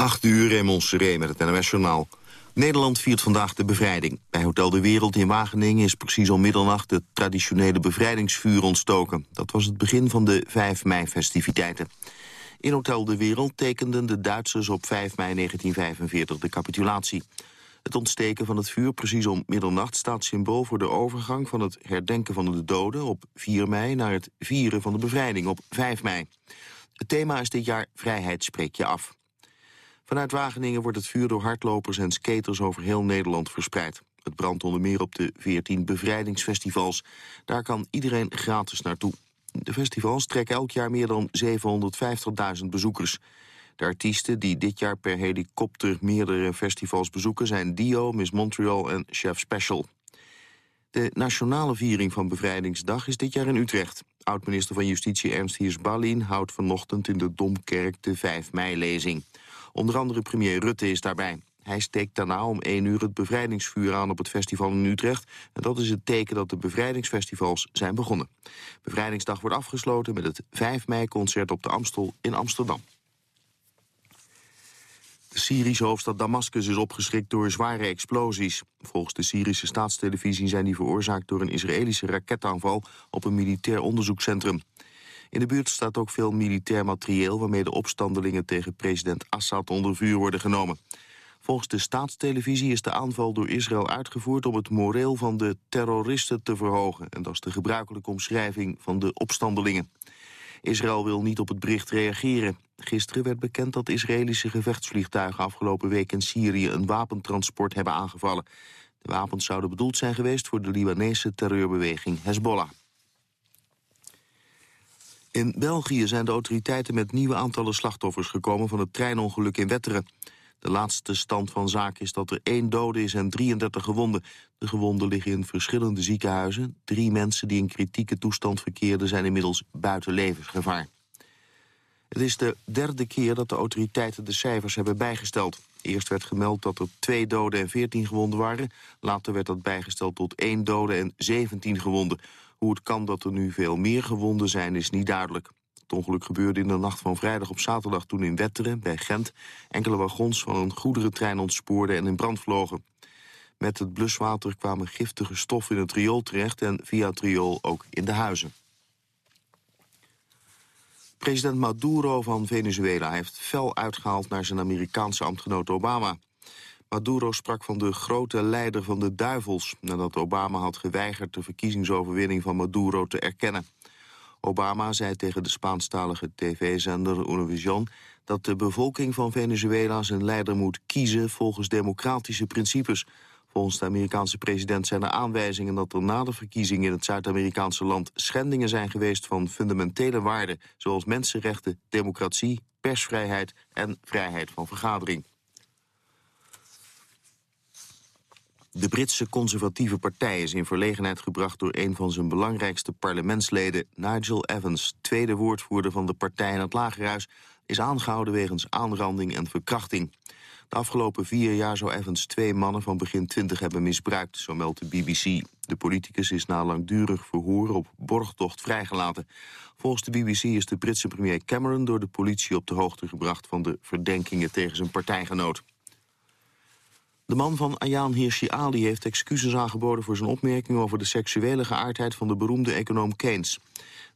8 uur, Raymond Seré met het NOS Journaal. Nederland viert vandaag de bevrijding. Bij Hotel de Wereld in Wageningen is precies om middernacht... het traditionele bevrijdingsvuur ontstoken. Dat was het begin van de 5 mei-festiviteiten. In Hotel de Wereld tekenden de Duitsers op 5 mei 1945 de capitulatie. Het ontsteken van het vuur precies om middernacht staat symbool voor de overgang van het herdenken van de doden op 4 mei naar het vieren van de bevrijding op 5 mei. Het thema is dit jaar Vrijheid spreek je af. Vanuit Wageningen wordt het vuur door hardlopers en skaters over heel Nederland verspreid. Het brandt onder meer op de 14 bevrijdingsfestivals. Daar kan iedereen gratis naartoe. De festivals trekken elk jaar meer dan 750.000 bezoekers. De artiesten die dit jaar per helikopter meerdere festivals bezoeken... zijn Dio, Miss Montreal en Chef Special. De nationale viering van Bevrijdingsdag is dit jaar in Utrecht. Oud-minister van Justitie Ernst Hiers-Ballin houdt vanochtend in de Domkerk de 5 mei-lezing. Onder andere premier Rutte is daarbij. Hij steekt daarna om 1 uur het bevrijdingsvuur aan op het festival in Utrecht. En dat is het teken dat de bevrijdingsfestivals zijn begonnen. Bevrijdingsdag wordt afgesloten met het 5 mei-concert op de Amstel in Amsterdam. De Syrische hoofdstad Damascus is opgeschrikt door zware explosies. Volgens de Syrische staatstelevisie zijn die veroorzaakt door een Israëlische raketaanval op een militair onderzoekscentrum. In de buurt staat ook veel militair materieel... waarmee de opstandelingen tegen president Assad onder vuur worden genomen. Volgens de staatstelevisie is de aanval door Israël uitgevoerd... om het moreel van de terroristen te verhogen. En dat is de gebruikelijke omschrijving van de opstandelingen. Israël wil niet op het bericht reageren. Gisteren werd bekend dat Israëlische gevechtsvliegtuigen... afgelopen week in Syrië een wapentransport hebben aangevallen. De wapens zouden bedoeld zijn geweest voor de Libanese terreurbeweging Hezbollah. In België zijn de autoriteiten met nieuwe aantallen slachtoffers gekomen van het treinongeluk in Wetteren. De laatste stand van zaken is dat er één dode is en 33 gewonden. De gewonden liggen in verschillende ziekenhuizen. Drie mensen die in kritieke toestand verkeerden zijn inmiddels buiten levensgevaar. Het is de derde keer dat de autoriteiten de cijfers hebben bijgesteld. Eerst werd gemeld dat er twee doden en 14 gewonden waren. Later werd dat bijgesteld tot één dode en 17 gewonden. Hoe het kan dat er nu veel meer gewonden zijn is niet duidelijk. Het ongeluk gebeurde in de nacht van vrijdag op zaterdag toen in Wetteren, bij Gent... enkele wagons van een goederentrein ontspoorden en in brand vlogen. Met het bluswater kwamen giftige stoffen in het riool terecht... en via het riool ook in de huizen. President Maduro van Venezuela heeft fel uitgehaald naar zijn Amerikaanse ambtgenoot Obama. Maduro sprak van de grote leider van de duivels... nadat Obama had geweigerd de verkiezingsoverwinning van Maduro te erkennen. Obama zei tegen de Spaanstalige tv-zender Univision... dat de bevolking van Venezuela zijn leider moet kiezen volgens democratische principes. Volgens de Amerikaanse president zijn er aanwijzingen dat er na de verkiezingen in het Zuid-Amerikaanse land schendingen zijn geweest van fundamentele waarden, zoals mensenrechten, democratie, persvrijheid en vrijheid van vergadering. De Britse conservatieve partij is in verlegenheid gebracht door een van zijn belangrijkste parlementsleden, Nigel Evans, tweede woordvoerder van de partij in het Lagerhuis, is aangehouden wegens aanranding en verkrachting. De afgelopen vier jaar zou Evans twee mannen van begin twintig hebben misbruikt, zo meldt de BBC. De politicus is na langdurig verhoor op borgtocht vrijgelaten. Volgens de BBC is de Britse premier Cameron door de politie op de hoogte gebracht van de verdenkingen tegen zijn partijgenoot. De man van Ayaan Hirsi Ali heeft excuses aangeboden voor zijn opmerking over de seksuele geaardheid van de beroemde econoom Keynes.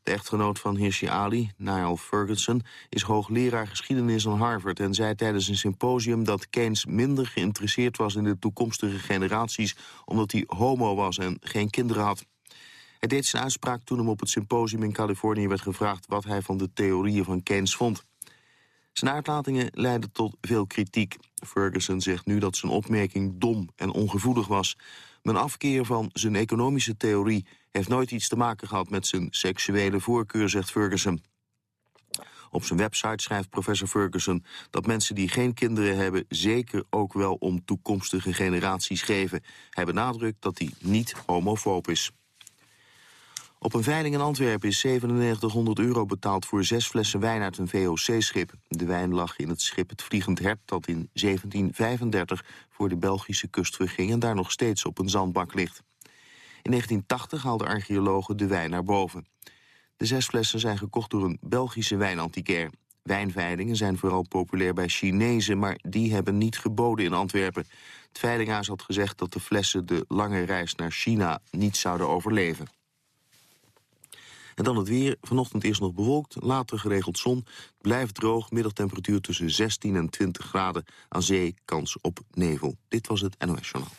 De echtgenoot van Hirsi Ali, Niall Ferguson, is hoogleraar geschiedenis aan Harvard... en zei tijdens een symposium dat Keynes minder geïnteresseerd was in de toekomstige generaties... omdat hij homo was en geen kinderen had. Hij deed zijn uitspraak toen hem op het symposium in Californië werd gevraagd... wat hij van de theorieën van Keynes vond. Zijn uitlatingen leidden tot veel kritiek. Ferguson zegt nu dat zijn opmerking dom en ongevoelig was. Mijn afkeer van zijn economische theorie heeft nooit iets te maken gehad met zijn seksuele voorkeur, zegt Ferguson. Op zijn website schrijft professor Ferguson dat mensen die geen kinderen hebben... zeker ook wel om toekomstige generaties geven. Hij benadrukt dat hij niet homofoob is. Op een veiling in Antwerpen is 9700 euro betaald voor zes flessen wijn uit een VOC-schip. De wijn lag in het schip Het Vliegend Hert dat in 1735 voor de Belgische kust verging en daar nog steeds op een zandbak ligt. In 1980 haalden archeologen de wijn naar boven. De zes flessen zijn gekocht door een Belgische wijnantiquair. Wijnveilingen zijn vooral populair bij Chinezen, maar die hebben niet geboden in Antwerpen. Het veilinghuis had gezegd dat de flessen de lange reis naar China niet zouden overleven. En dan het weer. Vanochtend eerst nog bewolkt, later geregeld zon. Blijft droog, middagtemperatuur tussen 16 en 20 graden. Aan zee kans op nevel. Dit was het NOS Journaal.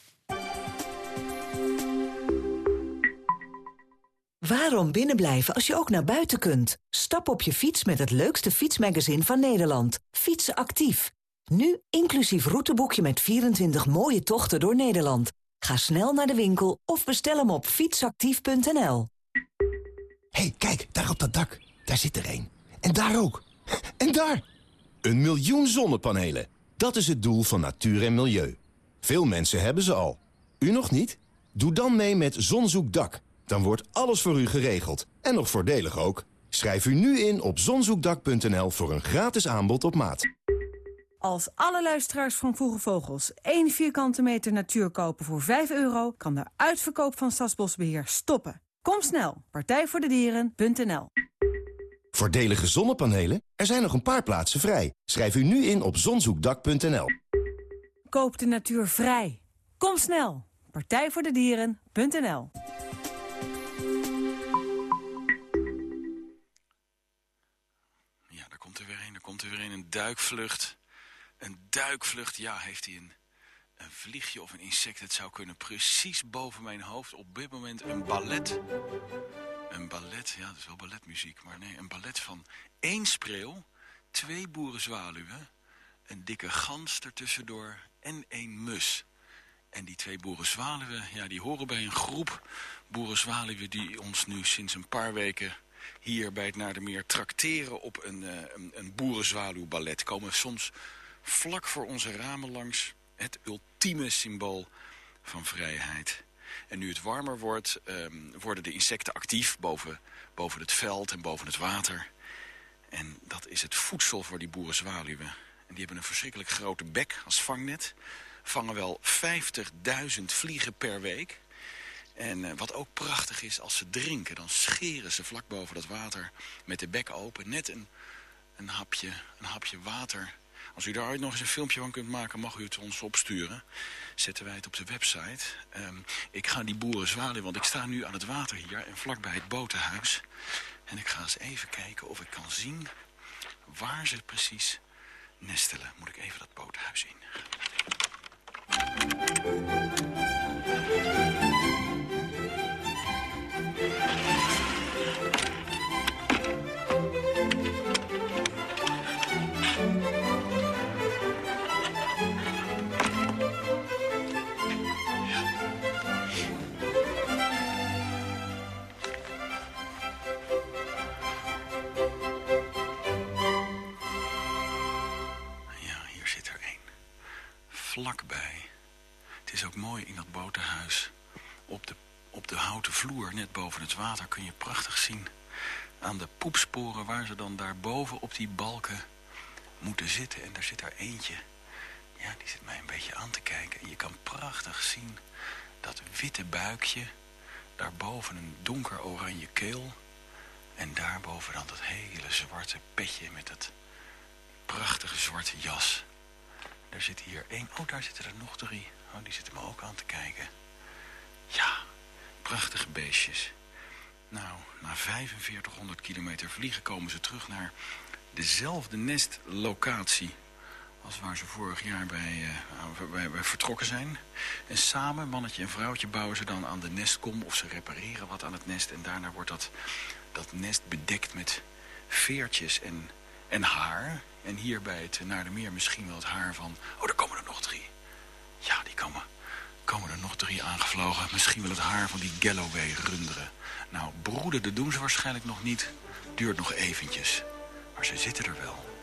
Waarom binnenblijven als je ook naar buiten kunt? Stap op je fiets met het leukste fietsmagazine van Nederland. Fietsen actief. Nu inclusief routeboekje met 24 mooie tochten door Nederland. Ga snel naar de winkel of bestel hem op fietsactief.nl. hey, kijk, daar op dat dak. Daar zit er één. En daar ook. En daar! Een miljoen zonnepanelen. Dat is het doel van natuur en milieu. Veel mensen hebben ze al. U nog niet? Doe dan mee met Zonzoekdak. Dan wordt alles voor u geregeld. En nog voordelig ook. Schrijf u nu in op zonzoekdak.nl voor een gratis aanbod op maat. Als alle luisteraars van Vroege Vogels één vierkante meter natuur kopen voor 5 euro... kan de uitverkoop van Stadsbosbeheer stoppen. Kom snel, partijvoordedieren.nl Voordelige zonnepanelen? Er zijn nog een paar plaatsen vrij. Schrijf u nu in op zonzoekdak.nl. Koop de natuur vrij. Kom snel, partijvoordedieren.nl Ja, daar komt er weer een. Er komt er weer een, een duikvlucht. Een duikvlucht, ja, heeft hij een, een vliegje of een insect? Het zou kunnen precies boven mijn hoofd op dit moment een ballet. Een ballet, ja, dat is wel balletmuziek, maar nee, een ballet van één spreeuw, twee boerenzwaluwen, een dikke gans ertussendoor en één mus. En die twee boerenzwaluwen, ja, die horen bij een groep boerenzwaluwen die ons nu sinds een paar weken hier bij het Naardermeer trakteren op een, uh, een, een boerenzwaluwballet. Komen soms vlak voor onze ramen langs het ultieme symbool van vrijheid. En nu het warmer wordt, um, worden de insecten actief boven, boven het veld en boven het water. En dat is het voedsel voor die boerenzwaluwen. En die hebben een verschrikkelijk grote bek als vangnet. Vangen wel 50.000 vliegen per week. En uh, wat ook prachtig is, als ze drinken, dan scheren ze vlak boven dat water met de bek open. Net een, een, hapje, een hapje water. Als u daar ooit nog eens een filmpje van kunt maken, mag u het ons opsturen. Zetten wij het op de website. Um, ik ga die boeren zwalen, want ik sta nu aan het water hier en vlakbij het botenhuis. En ik ga eens even kijken of ik kan zien waar ze precies nestelen. Moet ik even dat botenhuis in. Vlakbij. Het is ook mooi in dat boterhuis. Op de, op de houten vloer, net boven het water, kun je prachtig zien... aan de poepsporen waar ze dan daarboven op die balken moeten zitten. En daar zit er eentje. Ja, die zit mij een beetje aan te kijken. En je kan prachtig zien dat witte buikje. Daarboven een donker oranje keel. En daarboven dan dat hele zwarte petje met dat prachtige zwarte jas. Er zit hier één. Oh, daar zitten er nog drie. Oh, die zitten me ook aan te kijken. Ja, prachtige beestjes. Nou, na 4500 kilometer vliegen komen ze terug naar dezelfde nestlocatie als waar ze vorig jaar bij, uh, bij, bij, vertrokken zijn. En samen, mannetje en vrouwtje, bouwen ze dan aan de nestkom of ze repareren wat aan het nest. En daarna wordt dat, dat nest bedekt met veertjes en, en haar. En hier bij het Naar de Meer misschien wel het haar van... Oh, er komen er nog drie. Ja, die komen, komen er nog drie aangevlogen. Misschien wel het haar van die Galloway runderen. Nou, broeden, dat doen ze waarschijnlijk nog niet. Duurt nog eventjes. Maar ze zitten er wel.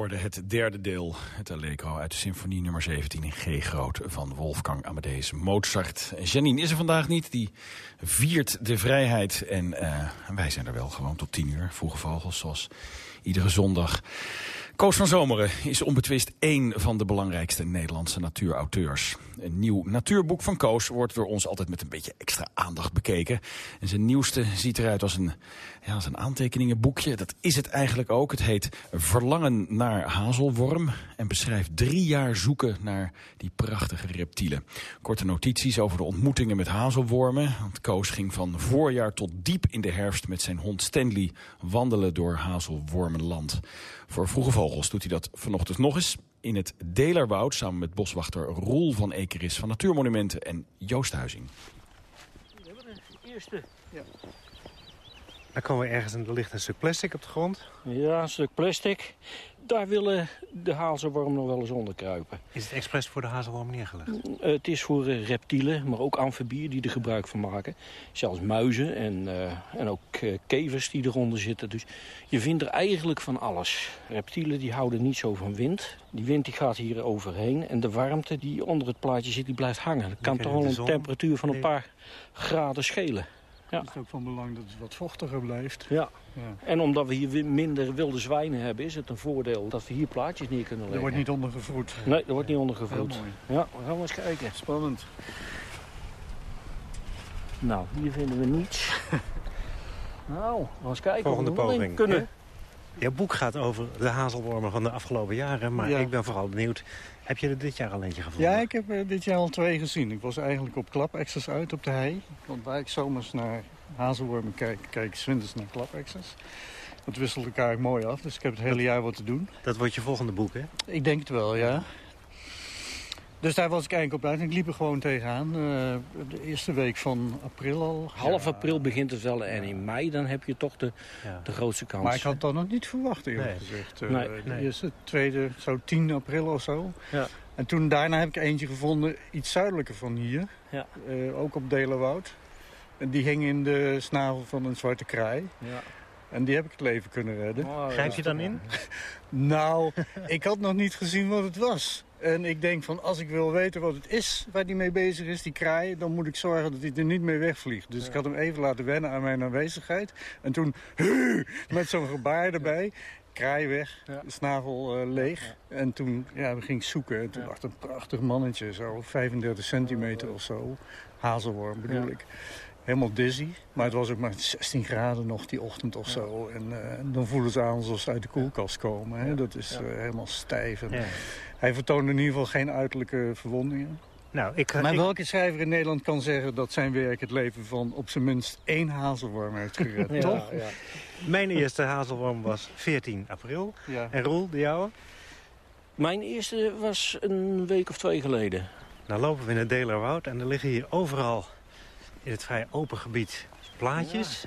Hoorde het derde deel, het Allegro uit de symfonie nummer 17 in G groot van Wolfgang Amadeus Mozart. Janine is er vandaag niet, die viert de vrijheid en uh, wij zijn er wel gewoon tot tien uur, vroege vogels zoals iedere zondag. Koos van Zomeren is onbetwist één van de belangrijkste Nederlandse natuurauteurs. Een nieuw natuurboek van Koos wordt door ons altijd met een beetje extra aandacht bekeken. En zijn nieuwste ziet eruit als een, ja, als een aantekeningenboekje. Dat is het eigenlijk ook. Het heet Verlangen naar hazelworm en beschrijft drie jaar zoeken naar die prachtige reptielen. Korte notities over de ontmoetingen met hazelwormen. Want Koos ging van voorjaar tot diep in de herfst met zijn hond Stanley wandelen door hazelwormenland. Voor Vroege Vogels doet hij dat vanochtend nog eens in het Delerwoud... samen met boswachter Roel van Ekeris van Natuurmonumenten en Joost Huizing. We hebben de eerste. Ja. Dan komen we ergens en er ligt een stuk plastic op de grond. Ja, een stuk plastic daar willen de hazelworm nog wel eens onder kruipen. Is het expres voor de hazelworm neergelegd? Mm, het is voor eh, reptielen, maar ook amfibieën die er gebruik van maken. Zelfs muizen en, uh, en ook uh, kevers die eronder zitten. Dus je vindt er eigenlijk van alles. Reptielen die houden niet zo van wind. Die wind die gaat hier overheen. En de warmte die onder het plaatje zit, die blijft hangen. Dat kan toch wel een temperatuur van een paar graden schelen. Ja. Het is ook van belang dat het wat vochtiger blijft. Ja. ja. En omdat we hier minder wilde zwijnen hebben... is het een voordeel dat we hier plaatjes neer kunnen leggen. Er wordt niet ondergevoed. Nee, er wordt niet ondergevoed. Ja, we gaan eens kijken. Spannend. Nou, hier vinden we niets. nou, we eens kijken. Volgende poging. Kunnen. Jouw boek gaat over de hazelwormen van de afgelopen jaren. Maar ik ben vooral benieuwd, heb je er dit jaar al eentje gevonden? Ja, ik heb er dit jaar al twee gezien. Ik was eigenlijk op klapexers uit op de hei. Want waar ik zomers naar hazelwormen kijk, kijk ik winters naar klapexers. Dat wisselt elkaar mooi af, dus ik heb het hele jaar wat te doen. Dat wordt je volgende boek, hè? Ik denk het wel, ja. Dus daar was ik eigenlijk op uit. Ik liep er gewoon tegenaan. Uh, de eerste week van april al. Half april begint het wel en in mei dan heb je toch de, de grootste kans. Maar ik had dat nog niet verwacht eerlijk gezegd. Uh, nee, De eerste, tweede, zo 10 april of zo. Ja. En toen daarna heb ik eentje gevonden, iets zuidelijker van hier. Ja. Uh, ook op Delenwoud. En die hing in de snavel van een zwarte kraai. Ja. En die heb ik het leven kunnen redden. Oh, Grijp je dan in? nou, ik had nog niet gezien wat het was. En ik denk van, als ik wil weten wat het is waar hij mee bezig is, die kraai... dan moet ik zorgen dat hij er niet mee wegvliegt. Dus ik had hem even laten wennen aan mijn aanwezigheid. En toen, met zo'n gebaar erbij kraai weg, ja. snavel uh, leeg. En toen ja, we gingen zoeken. En toen ja. een prachtig mannetje, zo 35 centimeter of zo. Hazelworm bedoel ik helemaal dizzy. Maar het was ook maar 16 graden nog die ochtend of zo. En uh, dan voelen ze aan alsof ze uit de koelkast komen. Hè? Dat is uh, helemaal stijf. En hij vertoonde in ieder geval geen uiterlijke verwondingen. Nou, ik, maar welke schrijver in Nederland kan zeggen dat zijn werk het leven van op zijn minst één hazelworm heeft gered, toch? Ja. Mijn eerste hazelworm was 14 april. En Roel, de jouwe? Mijn eerste was een week of twee geleden. Nou lopen we in het Delerwoud en er liggen hier overal in het vrij open gebied plaatjes.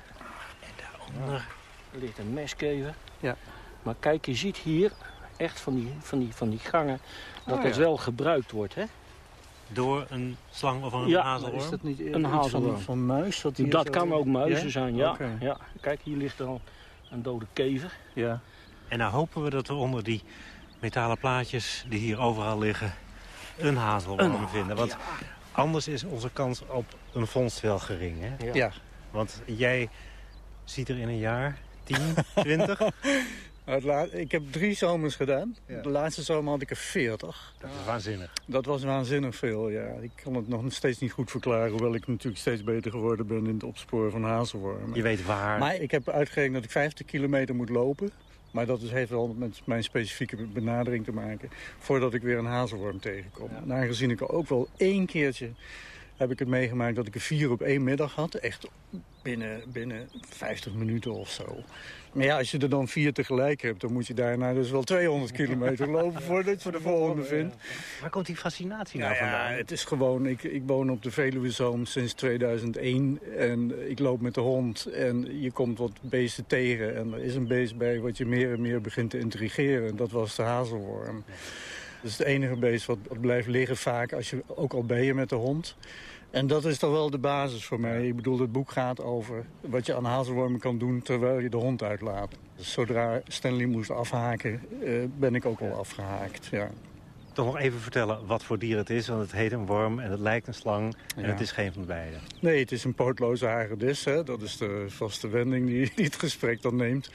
En daaronder ligt een meskever. Ja. Maar kijk, je ziet hier echt van die, van die, van die gangen dat oh, het wel gebruikt wordt. Hè? Door een slang of een ja, hazelworm? Is dat niet een hazelworm? Van, van muis? Dat, dat kan ook muizen zijn, ja. ja. Kijk, hier ligt er al een dode kever. Ja. En nou hopen we dat we onder die metalen plaatjes die hier overal liggen... een hazelworm vinden. Want Anders is onze kans op een vondst wel gering, hè? Ja. Want jij ziet er in een jaar 10, 20... Ik heb drie zomers gedaan. De laatste zomer had ik er 40. Dat is waanzinnig. Dat was waanzinnig veel, ja. Ik kan het nog steeds niet goed verklaren... hoewel ik natuurlijk steeds beter geworden ben in het opsporen van hazelwormen. Je weet waar. Maar ik heb uitgerekend dat ik 50 kilometer moet lopen. Maar dat heeft wel met mijn specifieke benadering te maken... voordat ik weer een hazelworm tegenkom. Ja. En aangezien ik er ook wel één keertje heb ik het meegemaakt dat ik er vier op één middag had. Echt binnen, binnen 50 minuten of zo. Maar ja, als je er dan vier tegelijk hebt, dan moet je daarna dus wel 200 kilometer lopen voordat je de volgende vindt. Waar komt die fascinatie nou, nou vandaan? Ja, het is gewoon, ik, ik woon op de Veluwezoom sinds 2001 en ik loop met de hond en je komt wat beesten tegen. En er is een beest bij wat je meer en meer begint te intrigeren. Dat was de hazelworm. Dat is het enige beest wat blijft liggen vaak, als je, ook al ben je met de hond. En dat is toch wel de basis voor mij. Ik bedoel, het boek gaat over wat je aan hazelwormen kan doen terwijl je de hond uitlaat. Zodra Stanley moest afhaken, uh, ben ik ook al afgehaakt. Ja. Toch nog even vertellen wat voor dier het is, want het heet een worm en het lijkt een slang en Ja. het is geen van beide. Nee, het is een pootloze hagedis. Hè? Dat is de vaste wending die, die het gesprek dan neemt.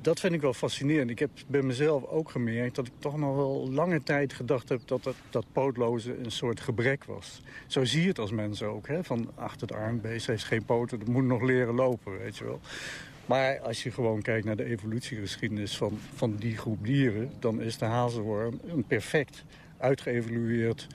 Dat vind ik wel fascinerend. Ik heb bij mezelf ook gemerkt dat ik toch nog wel lange tijd gedacht heb... dat dat, dat pootloze een soort gebrek was. Zo zie je het als mens ook. Hè? Van achter het armbeest heeft geen poten, dat moet nog leren lopen, weet je wel. Maar als je gewoon kijkt naar de evolutiegeschiedenis van, van die groep dieren... dan is de hazelworm een perfect uitgeëvolueerd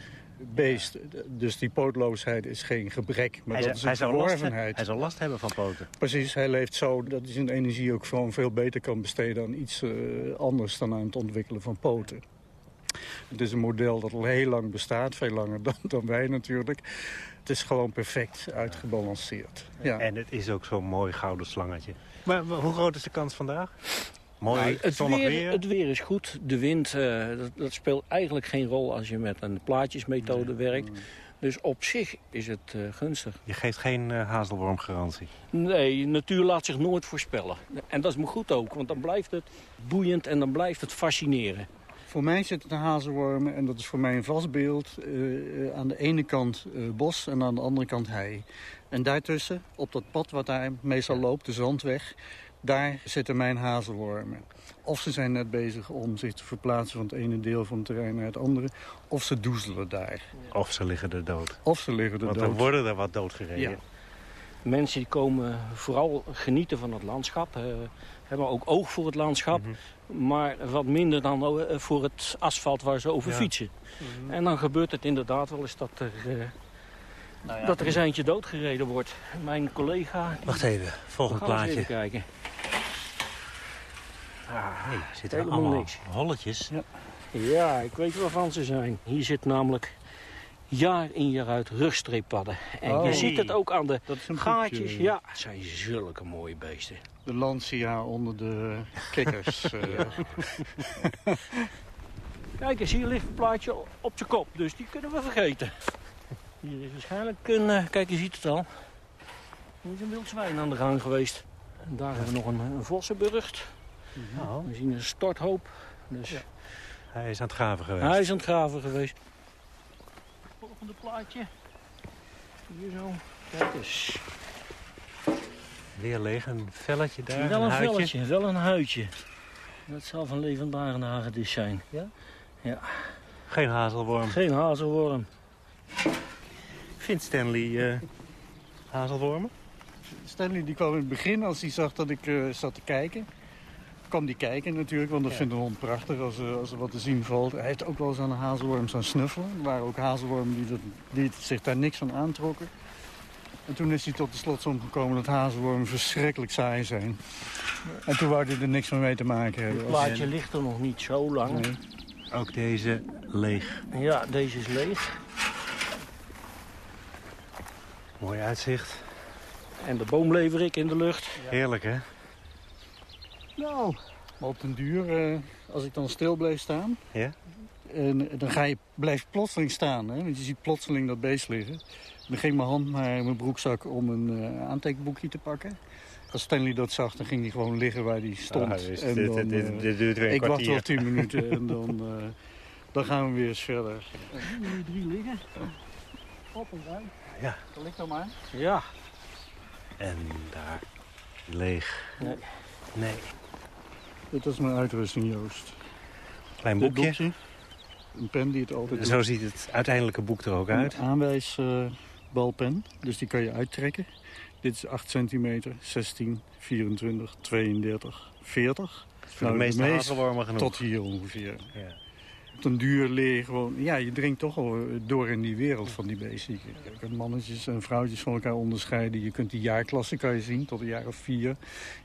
beest. Dus die pootloosheid is geen gebrek, maar hij, dat is hij een verworvenheid. hij zou last hebben van poten. Precies, hij leeft zo dat hij zijn energie ook gewoon veel beter kan besteden aan iets eh, anders dan aan het ontwikkelen van poten. Het is een model dat al heel lang bestaat, veel langer dan, dan wij natuurlijk. Het is gewoon perfect uitgebalanceerd. Ja. En het is ook zo'n mooi gouden slangetje. Maar hoe groot is de kans vandaag? Mooi Nou, het, zonnig weer, weer. het weer is goed. De wind, eh, dat, dat speelt eigenlijk geen rol als je met een plaatjesmethode werkt. Dus op zich is het eh, gunstig. Je geeft geen eh, hazelwormgarantie. Nee, natuur laat zich nooit voorspellen. En dat is me goed ook, want dan blijft het boeiend en dan blijft het fascineren. Voor mij zitten de hazelwormen, en dat is voor mij een vast beeld... eh, eh, aan de ene kant eh, bos en aan de andere kant hei. En daartussen, op dat pad wat daar meestal loopt, de zandweg... daar zitten mijn hazelwormen. Of ze zijn net bezig om zich te verplaatsen van het ene deel van het terrein naar het andere... of ze doezelen daar. Of ze liggen er dood. Of ze liggen er Want dood. er worden er wat doodgereden. Ja. Mensen die komen vooral genieten van het landschap. eh, hebben ook oog voor het landschap. Maar wat minder dan eh, voor het asfalt waar ze over Ja. fietsen. En dan gebeurt het inderdaad wel eens dat er, eh, dat er eens eentje doodgereden wordt. Mijn collega... Wacht even, volgend eens plaatje. even kijken. Ah, hey, zitten Helemaal allemaal niks. holletjes. Ja, ik weet waarvan ze zijn. Hier zit namelijk jaar in jaar uit rugstreeppadden. En Oh. je ziet het ook aan de gaatjes. Ja, het zijn zulke mooie beesten. De Lancia onder de kikkers. eh. Kijk eens, hier ligt een plaatje op zijn kop, dus die kunnen we vergeten. Hier is waarschijnlijk een, eh, kijk je ziet het al. Hier is een wild zwijn aan de gang geweest. En daar hebben we nog een, een vossenburgt. Oh, We zien een storthoop. Dus hij is aan het graven geweest. hij is aan het graven geweest. Volgende plaatje. Hier zo. Kijk eens. Weer leeg, een velletje daar, wel een, huidje. velletje, wel een huidje. Dat zal van levendbarende hagedis zijn. Geen hazelworm. Geen hazelworm. Vindt Stanley eh, hazelwormen? Stanley die kwam in het begin, als hij zag dat ik eh, zat te kijken... kwam die kijken natuurlijk, want dat vindt een hond prachtig als, er- als er wat te zien valt. Hij heeft ook wel eens aan een hazelworm staan snuffelen. Er waren ook hazelwormen die, dat, die zich daar niks van aantrokken. En toen is hij tot de slotsom gekomen dat hazelwormen verschrikkelijk saai zijn. En toen wou hij er niks meer mee te maken hebben. Het plaatje ligt er nog niet zo lang. Nee. Ook deze leeg. Ja, deze is leeg. Mooi uitzicht. En de boomleverik in de lucht. Heerlijk, hè? Nou, maar op den duur, eh, als ik dan stil bleef staan... Ja? En dan ga je, blijf plotseling staan, hè? want je ziet plotseling dat beest liggen. Dan ging mijn hand naar mijn broekzak om een eh, aantekenboekje te pakken. Als Stanley dat zag, dan ging hij gewoon liggen waar hij stond. Ah, dus en dit, dan, dit, eh, dit duurt weer een ik wacht kwartier. wel tien minuten en dan, eh, dan gaan we weer eens verder. Hier drie liggen. Op en ruim. Ja. Dan ligt dan maar. Ja. En daar leeg. Nee. Nee. Dit is mijn uitrusting, Joost. Klein boekje. boekje. Een pen die het altijd Zo ziet het uiteindelijke boek er ook uit. Een aanwijsbalpen, dus die kan je uittrekken. Dit is 8 centimeter, 16, 24, 32, 40. Voor Nou, de meeste meest hazelwormen genoeg. Tot hier ongeveer. Ja. Op een duur leer je gewoon... Ja, je dringt toch al door in die wereld van die beesten. Je kunt mannetjes en vrouwtjes van elkaar onderscheiden. Je kunt die jaarklassen kan je zien, tot een jaar of vier.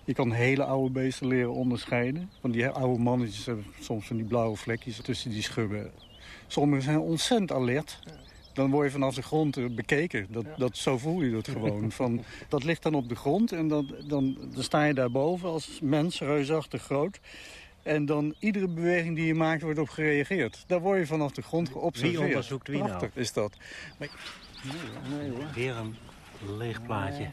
Je kan hele oude beesten leren onderscheiden. Want die oude mannetjes hebben soms van die blauwe vlekjes tussen die schubben. Sommigen zijn ontzettend alert. Dan word je vanaf de grond eh, bekeken. Dat, dat, zo voel je dat gewoon. Van, dat ligt dan op de grond en dan, dan, dan sta je daarboven als mens, reusachtig groot. En dan iedere beweging die je maakt wordt op gereageerd. Daar word je vanaf de grond geobserveerd. Wie onderzoekt wie Prachtig nou? is dat. Maar, Nee hoor. Weer een leeg plaatje.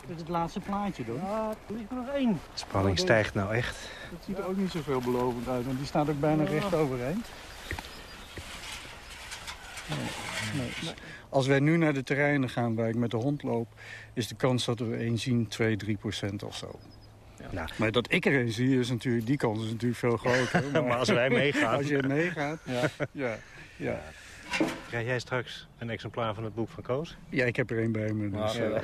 dit is het laatste plaatje, hoor. Ah, er ligt er nog één. De spanning stijgt nou echt. Dat ziet er ook niet zo veelbelovend uit, want die staat ook bijna recht overeind. Nee, nee. Als wij nu naar de terreinen gaan waar ik met de hond loop... is de kans dat we er één zien 2, 3 procent of zo. Nou. Maar dat ik er een zie, is natuurlijk, die kans is natuurlijk veel groter. Maar als wij meegaan... Als je meegaat, ja, ja, ja. Krijg jij straks een exemplaar van het boek van Koos? Ja, ik heb er één bij me. Dus, Maar, eh,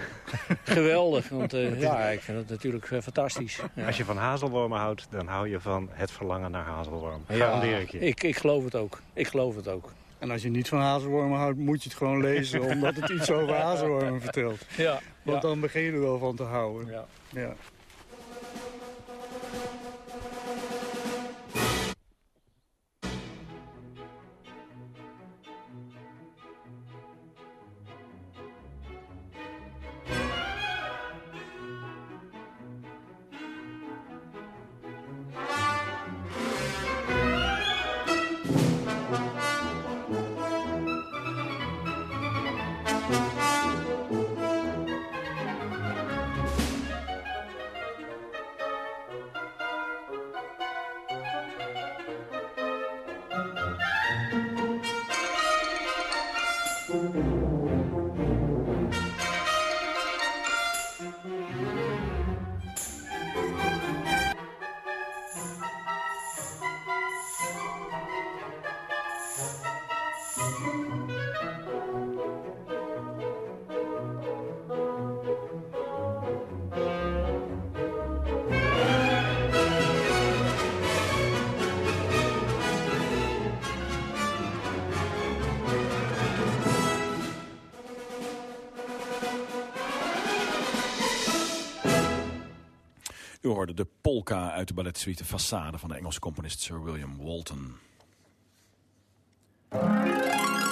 Geweldig, want eh, ja, ik vind het natuurlijk eh, fantastisch. Ja. Als je van hazelwormen houdt, dan hou je van het verlangen naar hazelworm. Garandeer ik je. Ik, ik geloof het ook. Ik geloof het ook. en als je niet van hazelwormen houdt, moet je het gewoon lezen... omdat het iets over hazelwormen vertelt. Ja. Want dan begin je er wel van te houden. ja. Ja. U hoorde de polka uit de balletsuite Façade van de Engelse componist Sir William Walton.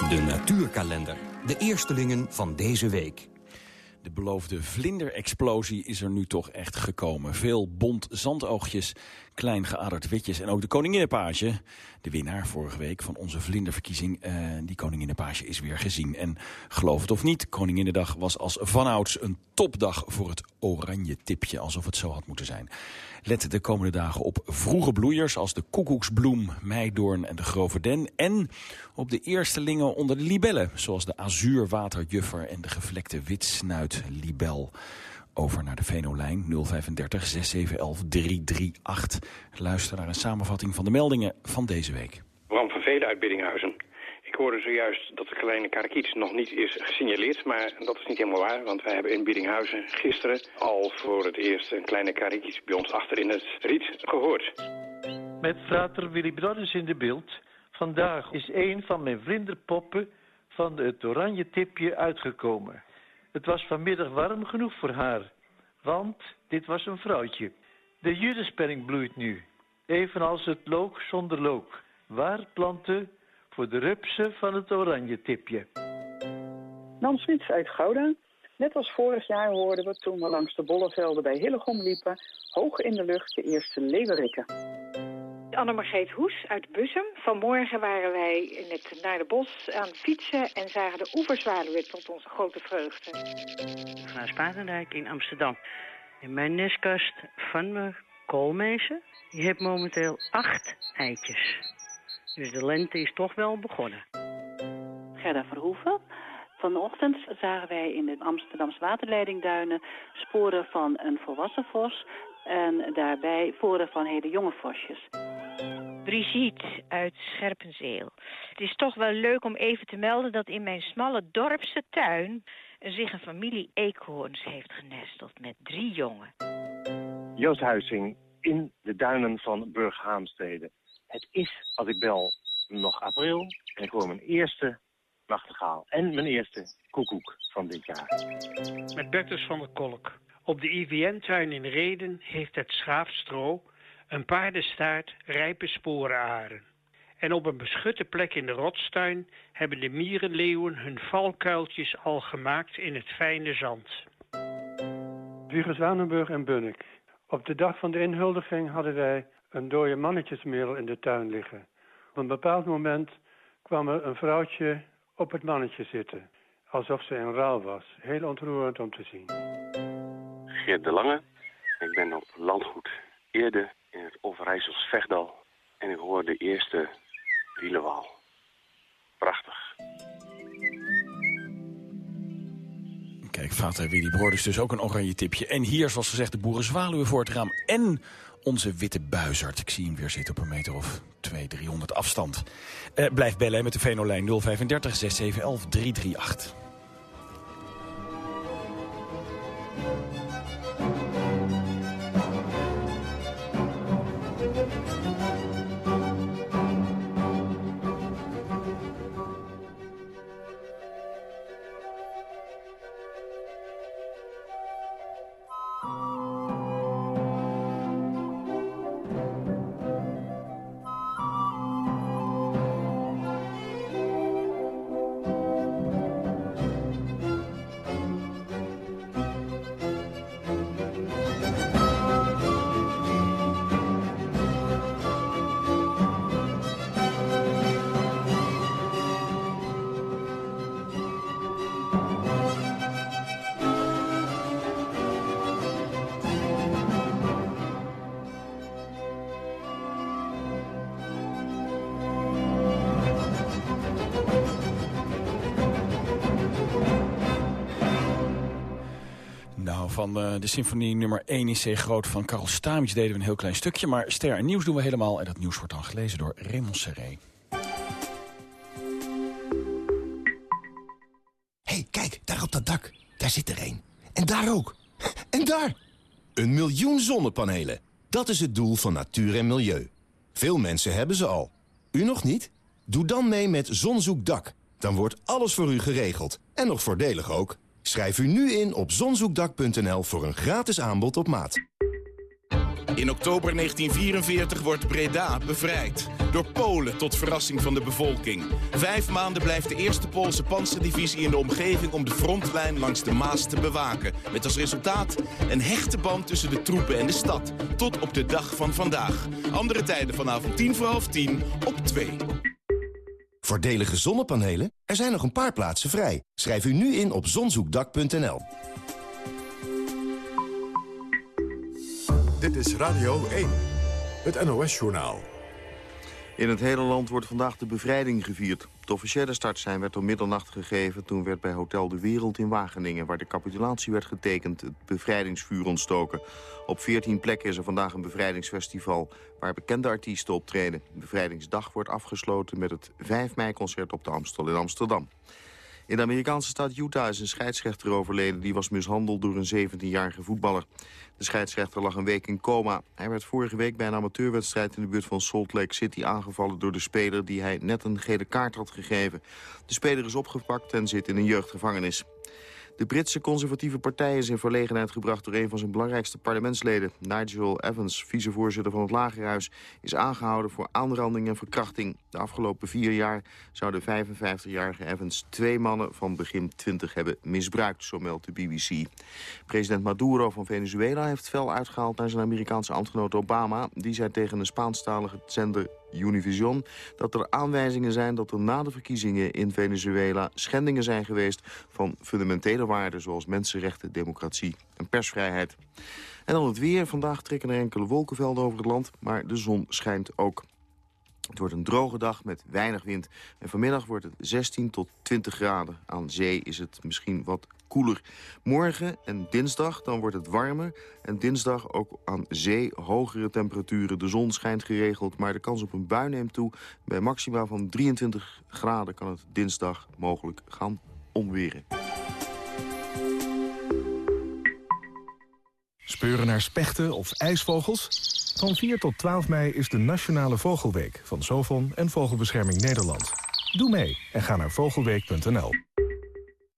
De natuurkalender. De eerstelingen van deze week. De beloofde vlinderexplosie is er nu toch echt gekomen. Veel bont zandoogjes, klein geaderd witjes en ook de koninginnenpage. De winnaar vorige week van onze vlinderverkiezing, eh, die koninginnenpage is weer gezien. En geloof het of niet, Koninginnedag was als vanouds een topdag voor het oranje tipje. Alsof het zo had moeten zijn. Let de komende dagen op vroege bloeiers als de koekoeksbloem, meidoorn en de grove den. En op de eerstelingen onder de libellen, zoals de azuurwaterjuffer en de gevlekte witsnuit libel. Over naar de Venolijn 035 6711 338. Luister naar een samenvatting van de meldingen van deze week. Bram van Velen uit Biddinghuizen. Ik hoorde zojuist dat de kleine karakiet nog niet is gesignaleerd, maar dat is niet helemaal waar, want wij hebben in Biddinghuizen gisteren al voor het eerst een kleine karakiet bij ons achter in het riet gehoord. Met frater Willy Brothers in de beeld. Vandaag is een van mijn vlinderpoppen van het oranje tipje uitgekomen. Het was vanmiddag warm genoeg voor haar, want dit was een vrouwtje. De judensperring bloeit nu, evenals het look zonder look. Waar planten voor de rupsen van het oranje tipje. Nan Smits uit Gouda. Net als vorig jaar hoorden we toen we langs de bollevelden bij Hillegom liepen... hoog in de lucht de eerste leeuwerikken. Annemargreet Hoes uit Bussum. Vanmorgen waren wij in het naar de bos aan het fietsen en zagen de oeverzwaluwen tot onze grote vreugde. Van Spatendijk in Amsterdam. In mijn nestkast van mijn koolmezen, die heeft momenteel acht eitjes. Dus de lente is toch wel begonnen. Gerda Verhoeven. Vanochtend zagen wij in de Amsterdamse waterleidingduinen sporen van een volwassen vos en daarbij sporen van hele jonge vosjes. Brigitte uit Scherpenzeel. Het is toch wel leuk om even te melden dat in mijn smalle dorpse tuin zich een familie eekhoorns heeft genesteld met drie jongen. Joost Huizing in de duinen van Burghaamstede. Het is, als ik bel, nog april en ik hoor mijn eerste nachtegaal en mijn eerste koekoek van dit jaar. Met Bertus van der Kolk. Op de IVN-tuin in Reden heeft het schaafstro een paardenstaart rijpe sporenaren. En op een beschutte plek in de rotstuin hebben de mierenleeuwen hun valkuiltjes al gemaakt in het fijne zand. Zwanenburg en Bunnik. Op de dag van de inhuldiging hadden wij een dode mannetjesmerel in de tuin liggen. Op een bepaald moment kwam er een vrouwtje op het mannetje zitten. Alsof ze in rouw was. Heel ontroerend om te zien. Geert de Lange. Ik ben op landgoed In het Overijssels Vechtdal. En ik hoor de eerste wielenwaal. Prachtig. Kijk, vader Willy Broer is dus ook een oranje tipje. En hier, zoals gezegd, de boerenzwaluwen voor het raam. En onze witte buizerd. Ik zie hem weer zitten op een meter of 200, 300 afstand. Uh, blijf bellen met de Venolijn 035 6711 338. Van uh, de symfonie nummer 1 in C groot van Karel Stamitz deden we een heel klein stukje. Maar Ster en Nieuws doen we helemaal. En dat nieuws wordt dan gelezen door Raymond Serré. hey, kijk, daar op dat dak. Daar zit er één. En daar ook. En daar! Een miljoen zonnepanelen. Dat is het doel van natuur en milieu. Veel mensen hebben ze al. U nog niet? Doe dan mee met Zonzoekdak. Dan wordt alles voor u geregeld. En nog voordelig ook. Schrijf u nu in op zonzoekdak.nl voor een gratis aanbod op maat. In oktober 1944 wordt Breda bevrijd. Door Polen tot verrassing van de bevolking. Vijf maanden blijft de eerste Poolse panzerdivisie in de omgeving... om de frontlijn langs de Maas te bewaken. Met als resultaat een hechte band tussen de troepen en de stad. Tot op de dag van vandaag. Andere tijden vanavond 10 voor half 10 op 2. Voordelige zonnepanelen? Er zijn nog een paar plaatsen vrij. Schrijf u nu in op zonzoekdak.nl. Dit is Radio 1, het NOS-journaal. In het hele land wordt vandaag de bevrijding gevierd. Het officiële startsein werd om middernacht gegeven... toen werd bij Hotel De Wereld in Wageningen... waar de capitulatie werd getekend, het bevrijdingsvuur ontstoken. Op 14 plekken is er vandaag een bevrijdingsfestival... waar bekende artiesten optreden. Bevrijdingsdag wordt afgesloten met het 5 mei-concert op de Amstel in Amsterdam. In de Amerikaanse stad Utah is een scheidsrechter overleden... die was mishandeld door een 17-jarige voetballer. De scheidsrechter lag een week in coma. Hij werd vorige week bij een amateurwedstrijd in de buurt van Salt Lake City aangevallen door de speler die hij net een gele kaart had gegeven. De speler is opgepakt en zit in een jeugdgevangenis. De Britse conservatieve partij is in verlegenheid gebracht door een van zijn belangrijkste parlementsleden. Nigel Evans, vicevoorzitter van het Lagerhuis, is aangehouden voor aanranding en verkrachting. De afgelopen vier jaar zou de 55-jarige Evans twee mannen van begin 20 hebben misbruikt, zo meldt de BBC. President Maduro van Venezuela heeft fel uitgehaald naar zijn Amerikaanse ambtgenoot Obama. Die zei tegen een Spaanstalige zender Univision dat er aanwijzingen zijn dat er na de verkiezingen in Venezuela schendingen zijn geweest van fundamentele waarden zoals mensenrechten, democratie en persvrijheid. En dan het weer. Vandaag trekken er enkele wolkenvelden over het land, maar de zon schijnt ook. Het wordt een droge dag met weinig wind. En vanmiddag wordt het 16 tot 20 graden. Aan zee is het misschien wat koeler. Morgen en dinsdag dan wordt het warmer. En dinsdag ook aan zee hogere temperaturen. De zon schijnt geregeld, maar de kans op een bui neemt toe. Bij maxima van 23 graden kan het dinsdag mogelijk gaan onweren. Speuren naar spechten of ijsvogels? Van 4 tot 12 mei is de Nationale Vogelweek van Sovon en Vogelbescherming Nederland. Doe mee en ga naar vogelweek.nl.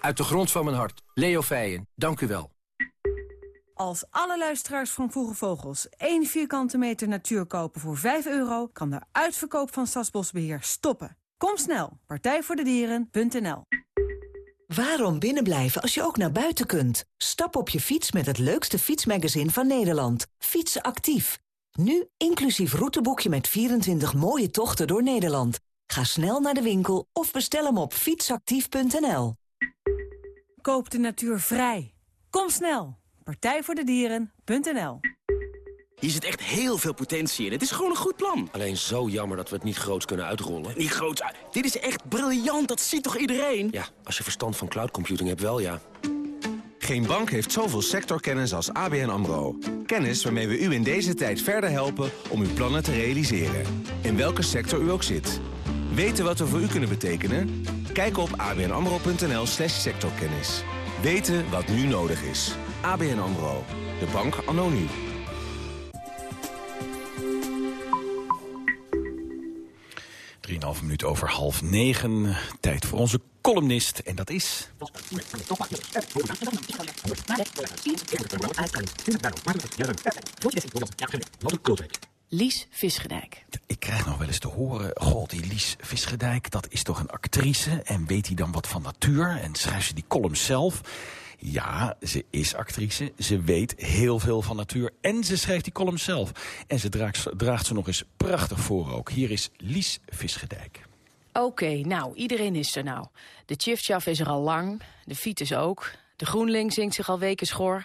Uit de grond van mijn hart. Leo Feijen, dank u wel. Als alle luisteraars van Vroege Vogels één vierkante meter natuur kopen voor 5 euro... kan de uitverkoop van Stadsbosbeheer stoppen. Kom snel, partijvoordedieren.nl Waarom binnenblijven als je ook naar buiten kunt? Stap op je fiets met het leukste fietsmagazine van Nederland. Fietsen actief. Nu inclusief routeboekje met 24 mooie tochten door Nederland. Ga snel naar de winkel of bestel hem op fietsactief.nl. Koop de natuur vrij. Kom snel, partijvoordedieren.nl Hier zit echt heel veel potentie in. Het is gewoon een goed plan. Alleen zo jammer dat we het niet groots kunnen uitrollen. Niet groot. Dit is echt briljant. Dat ziet toch iedereen? Ja, als je verstand van cloud computing hebt wel, ja. Geen bank heeft zoveel sectorkennis als ABN AMRO. Kennis waarmee we u in deze tijd verder helpen om uw plannen te realiseren. In welke sector u ook zit. Weten wat we voor u kunnen betekenen? Kijk op abnamro.nl slash sectorkennis. Weten wat nu nodig is. ABN AMRO. De bank anno nu. Drieënhalf minuut over half negen. Tijd voor onze columnist. En dat is... Lies Visgedijk. Ik krijg nog wel eens te horen, god, die Lies Visgedijk, dat is toch een actrice? En weet hij dan wat van natuur? En schrijft ze die column zelf? Ja, ze is actrice, ze weet heel veel van natuur en ze schrijft die column zelf. En ze draagt, draagt ze nog eens prachtig voor ook. Hier is Lies Visgedijk. Oké, nou, iedereen is er nou. De Chifchaf is er al lang, de Fiets ook. De Groenling zingt zich al weken schor.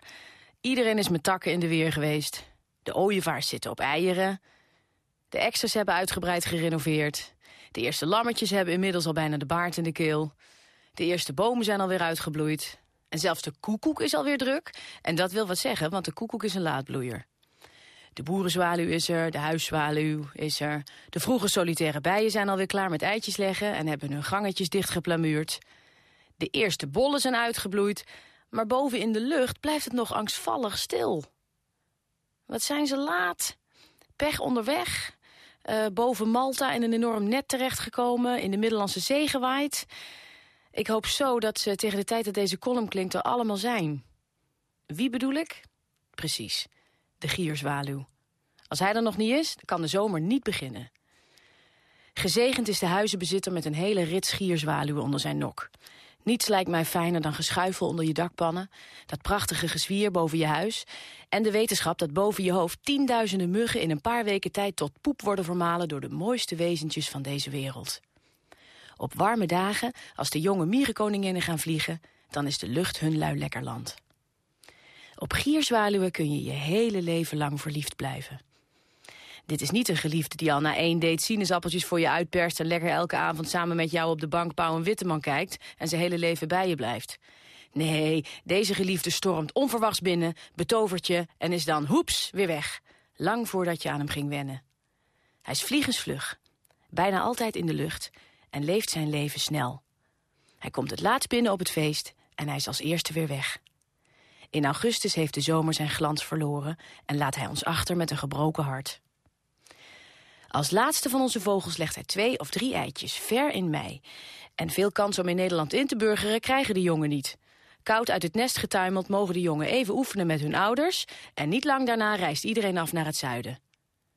Iedereen is met takken in de weer geweest. De ooievaars zitten op eieren. De extras hebben uitgebreid gerenoveerd. De eerste lammetjes hebben inmiddels al bijna de baard in de keel. De eerste bomen zijn alweer uitgebloeid. En zelfs de koekoek is alweer druk. En dat wil wat zeggen, want de koekoek is een laadbloeier. De boerenzwaluw is er, de huiszwaluw is er. De vroege solitaire bijen zijn alweer klaar met eitjes leggen... en hebben hun gangetjes dichtgeplamuurd. De eerste bollen zijn uitgebloeid... maar boven in de lucht blijft het nog angstvallig stil. Wat zijn ze laat. Pech onderweg. Uh, boven Malta in een enorm net terechtgekomen. In de Middellandse Zee gewaaid. Ik hoop zo dat ze tegen de tijd dat deze column klinkt er allemaal zijn. Wie bedoel ik? Precies, de gierzwaluw. Als hij er nog niet is, kan de zomer niet beginnen. Gezegend is de huizenbezitter met een hele rits gierzwaluwen onder zijn nok. Niets lijkt mij fijner dan geschuifel onder je dakpannen... dat prachtige gezwier boven je huis... en de wetenschap dat boven je hoofd tienduizenden muggen... in een paar weken tijd tot poep worden vermalen... door de mooiste wezentjes van deze wereld. Op warme dagen, als de jonge mierenkoninginnen gaan vliegen... dan is de lucht hun lui lekker land. Op gierzwaluwen kun je je hele leven lang verliefd blijven. Dit is niet een geliefde die al na één date sinaasappeltjes voor je uitperst... en lekker elke avond samen met jou op de bank Pauw en Witteman kijkt... en zijn hele leven bij je blijft. Nee, deze geliefde stormt onverwachts binnen, betovert je... en is dan, hoeps, weer weg. Lang voordat je aan hem ging wennen. Hij is vliegensvlug, bijna altijd in de lucht... en leeft zijn leven snel. Hij komt het laatst binnen op het feest en hij is als eerste weer weg. In augustus heeft de zomer zijn glans verloren... en laat hij ons achter met een gebroken hart. Als laatste van onze vogels legt hij twee of drie eitjes, ver in mei. En veel kans om in Nederland in te burgeren krijgen de jongen niet. Koud uit het nest getuimeld mogen de jongen even oefenen met hun ouders... en niet lang daarna reist iedereen af naar het zuiden.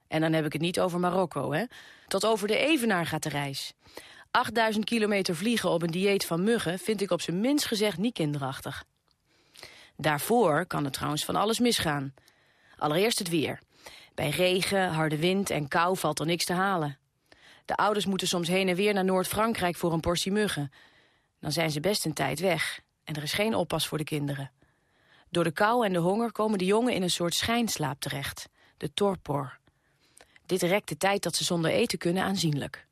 En dan heb ik het niet over Marokko, hè. Tot over de Evenaar gaat de reis. 8000 kilometer vliegen op een dieet van muggen... vind ik op zijn minst gezegd niet kinderachtig. Daarvoor kan het trouwens van alles misgaan. Allereerst het weer. Bij regen, harde wind en kou valt er niks te halen. De ouders moeten soms heen en weer naar Noord-Frankrijk voor een portie muggen. Dan zijn ze best een tijd weg en er is geen oppas voor de kinderen. Door de kou en de honger komen de jongen in een soort schijnslaap terecht, de torpor. Dit rekt de tijd dat ze zonder eten kunnen aanzienlijk.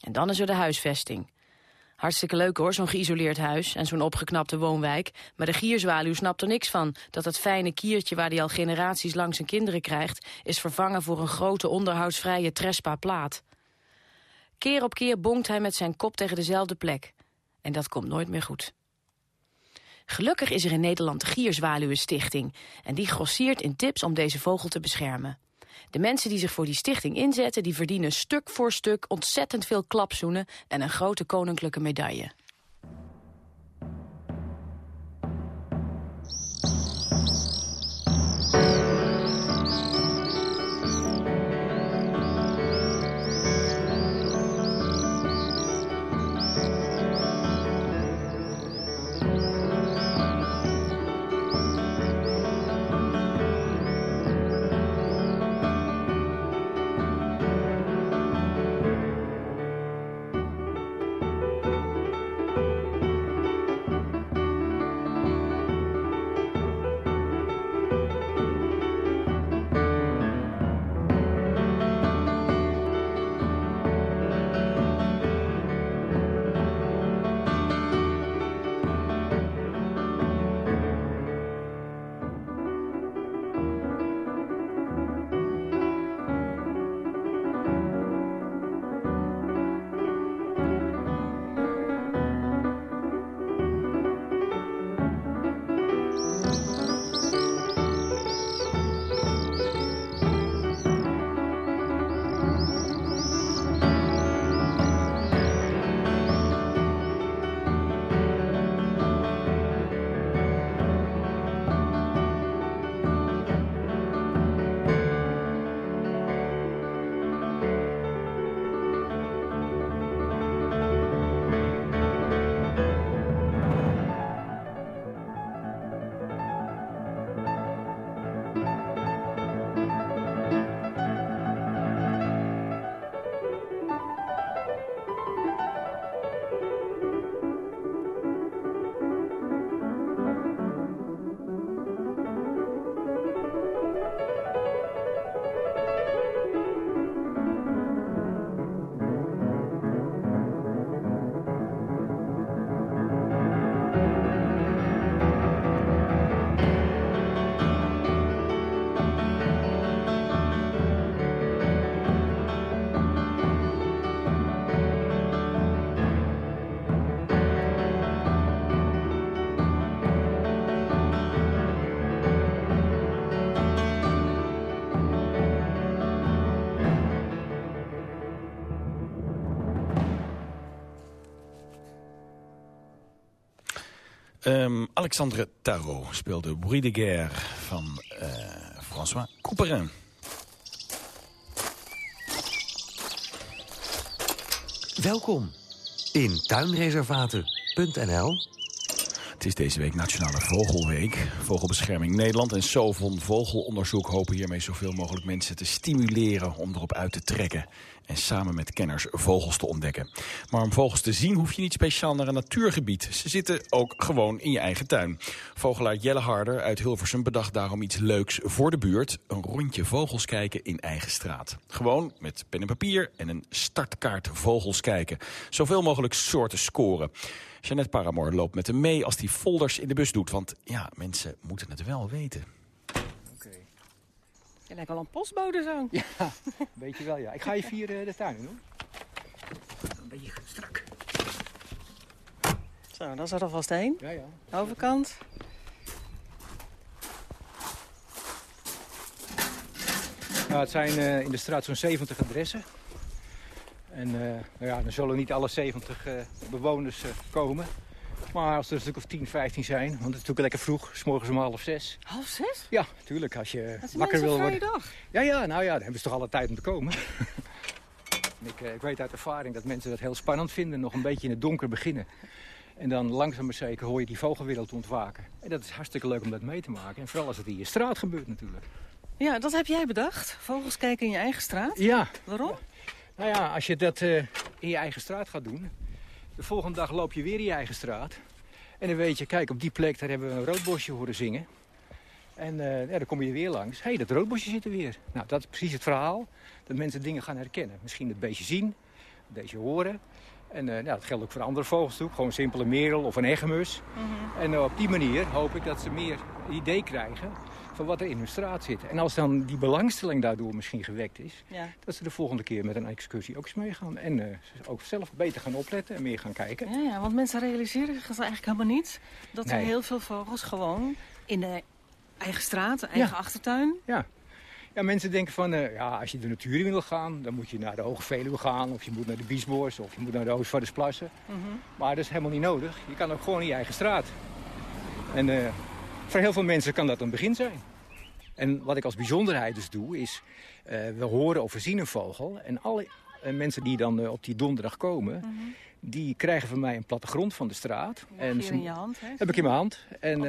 En dan is er de huisvesting. Hartstikke leuk hoor, zo'n geïsoleerd huis en zo'n opgeknapte woonwijk. Maar de gierzwaluw snapt er niks van. Dat dat fijne kiertje waar hij al generaties lang zijn kinderen krijgt... is vervangen voor een grote onderhoudsvrije trespa-plaat. Keer op keer bonkt hij met zijn kop tegen dezelfde plek. En dat komt nooit meer goed. Gelukkig is er in Nederland de Gierzwaluwenstichting. En die grossiert in tips om deze vogel te beschermen. De mensen die zich voor die stichting inzetten... die verdienen stuk voor stuk ontzettend veel klapzoenen... en een grote koninklijke medaille. Um, Alexandre Tarot speelde Bruit de Guerre van uh, François Couperin. Welkom in tuinreservaten.nl het is deze week Nationale Vogelweek. Vogelbescherming Nederland en Sovon Vogelonderzoek hopen hiermee zoveel mogelijk mensen te stimuleren om erop uit te trekken. En samen met kenners vogels te ontdekken. Maar om vogels te zien hoef je niet speciaal naar een natuurgebied. Ze zitten ook gewoon in je eigen tuin. Vogelaar Jelle Harder uit Hilversum bedacht daarom iets leuks voor de buurt. Een rondje vogels kijken in eigen straat. Gewoon met pen en papier en een startkaart vogels kijken. Zoveel mogelijk soorten scoren. Jeannette Paramore loopt met hem mee als hij folders in de bus doet. Want ja, mensen moeten het wel weten. Oké. Je lijkt wel een postbode zo. Ja, een beetje wel ja. Ik ga je vier uh, de tuin doen. Een beetje strak. Zo, dat is er alvast één. Ja, ja. Overkant. Nou, het zijn uh, in de straat zo'n 70 adressen. En uh, nou ja, dan zullen niet alle 70 uh, bewoners uh, komen. Maar als er een stuk of 10, 15 zijn, want het is natuurlijk lekker vroeg, s morgens om half zes. Half zes? Ja, natuurlijk. Als je wakker wil worden. dag. Ja, ja, nou ja, dan hebben ze toch alle tijd om te komen. ik, ik, weet uit ervaring dat mensen dat heel spannend vinden, nog een beetje in het donker beginnen. En dan langzaam maar zeker hoor je die vogelwereld ontwaken. En dat is hartstikke leuk om dat mee te maken. En vooral als het in je straat gebeurt natuurlijk. Ja, dat heb jij bedacht? Vogels kijken in je eigen straat? Ja. Waarom? Nou ja, als je dat uh, in je eigen straat gaat doen... de volgende dag loop je weer in je eigen straat... en dan weet je, kijk, op die plek daar hebben we een roodbosje horen zingen... en uh, ja, dan kom je weer langs. Hé, hey, dat roodbosje zit er weer. Nou, dat is precies het verhaal. Dat mensen dingen gaan herkennen. Misschien het beestje zien, het beestje horen... En uh, nou, dat geldt ook voor andere vogels toe. Gewoon een simpele merel of een hegemus. Mm -hmm. En op die manier hoop ik dat ze meer idee krijgen van wat er in hun straat zit. En als dan die belangstelling daardoor misschien gewekt is... Ja. dat ze de volgende keer met een excursie ook eens meegaan. En ze ook zelf beter gaan opletten en meer gaan kijken. Ja, ja, want mensen realiseren zich eigenlijk helemaal niet... dat er heel veel vogels gewoon in de eigen straat, eigen Ja. achtertuin... Ja. Ja, mensen denken van, eh, ja, als je de natuur in wil gaan... dan moet je naar de Hoge Veluwe gaan, of je moet naar de Biesboors... of je moet naar de Oostvaardersplassen. Mhm. Maar dat is helemaal niet nodig. Je kan ook gewoon in je eigen straat. En eh, voor heel veel mensen kan dat een begin zijn. En wat ik als bijzonderheid dus doe, is... eh, we horen of we zien een vogel. En alle eh, mensen die dan eh, op die donderdag komen... die krijgen van mij een plattegrond van de straat. En ze- hier in je hand, hè? heb ik in mijn hand. En,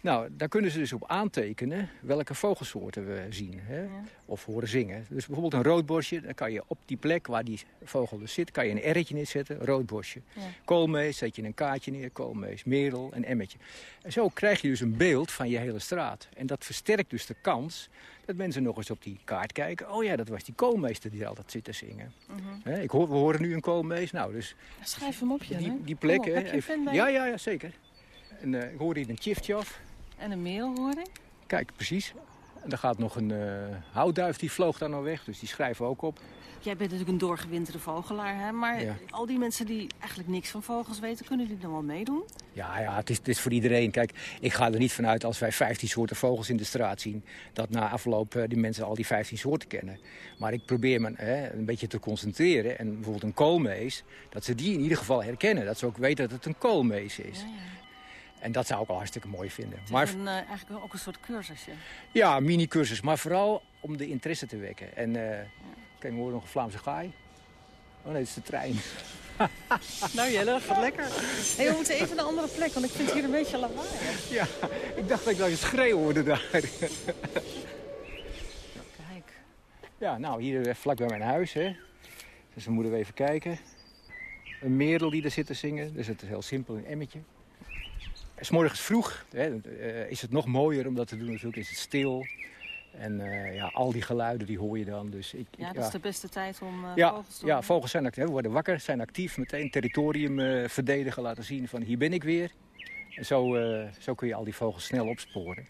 nou, daar kunnen ze dus op aantekenen welke vogelsoorten we zien. Hè? Of horen zingen. Dus bijvoorbeeld een roodborstje, dan kan je op die plek waar die vogel dus zit, kan je een R'tje neerzetten, roodborstje. Ja. Koolmees, zet je een kaartje neer, koolmees, merel, een emmetje. En zo krijg je dus een beeld van je hele straat. En dat versterkt dus de kans dat mensen nog eens op die kaart kijken. Oh ja, dat was die koolmeester die altijd zit te zingen. Mhm. Hè, ik hoor, we horen nu een koolmees. Nou, dus Schrijf hem op, je. die, die pen bij ja, ja, ja, zeker. En eh, ik hoorde hier een tjiftjaf. En een merel hoor ik. Kijk, precies. En er gaat nog een eh, houtduif, die vloog daar nog weg. Dus die schrijven we ook op. Jij bent natuurlijk een doorgewinterde vogelaar, hè? Maar Ja. al die mensen die eigenlijk niks van vogels weten... kunnen die dan wel meedoen? Ja, ja het, is, het is voor iedereen. Kijk, ik ga er niet vanuit als wij 15 soorten vogels in de straat zien... dat na afloop eh, die mensen al die 15 soorten kennen. Maar ik probeer me hè, een beetje te concentreren. En bijvoorbeeld een koolmees, dat ze die in ieder geval herkennen. Dat ze ook weten dat het een koolmees is. En dat zou ik al hartstikke mooi vinden. Het Maar is een, eh, eigenlijk ook een soort cursusje. Ja, mini-cursus, maar vooral om de interesse te wekken. En eh kijk, we horen nog een Vlaamse gaai. Oh nee, dat is de trein. Nou Jelle, gaat lekker. Hey, we moeten even naar een andere plek, want ik vind het hier een beetje lawaai. Ja, ik dacht dat ik nou een schreeuw hoorde daar. Kijk. Ja, nou, hier eh, vlak bij mijn huis, hè. Dus dan moeten we even kijken. Een merel die er zit te zingen, dus het is heel simpel, een emmetje. S morgens vroeg hè, eh, is het nog mooier om dat te doen natuurlijk, is het stil. En eh, ja, al die geluiden die hoor je dan. Dus ik, Ja, dat is de beste tijd om eh, ja, vogels te ja, horen. vogels zijn actief, worden wakker, zijn actief, meteen territorium verdedigen, laten zien van hier ben ik weer. En zo, zo kun je al die vogels snel opsporen.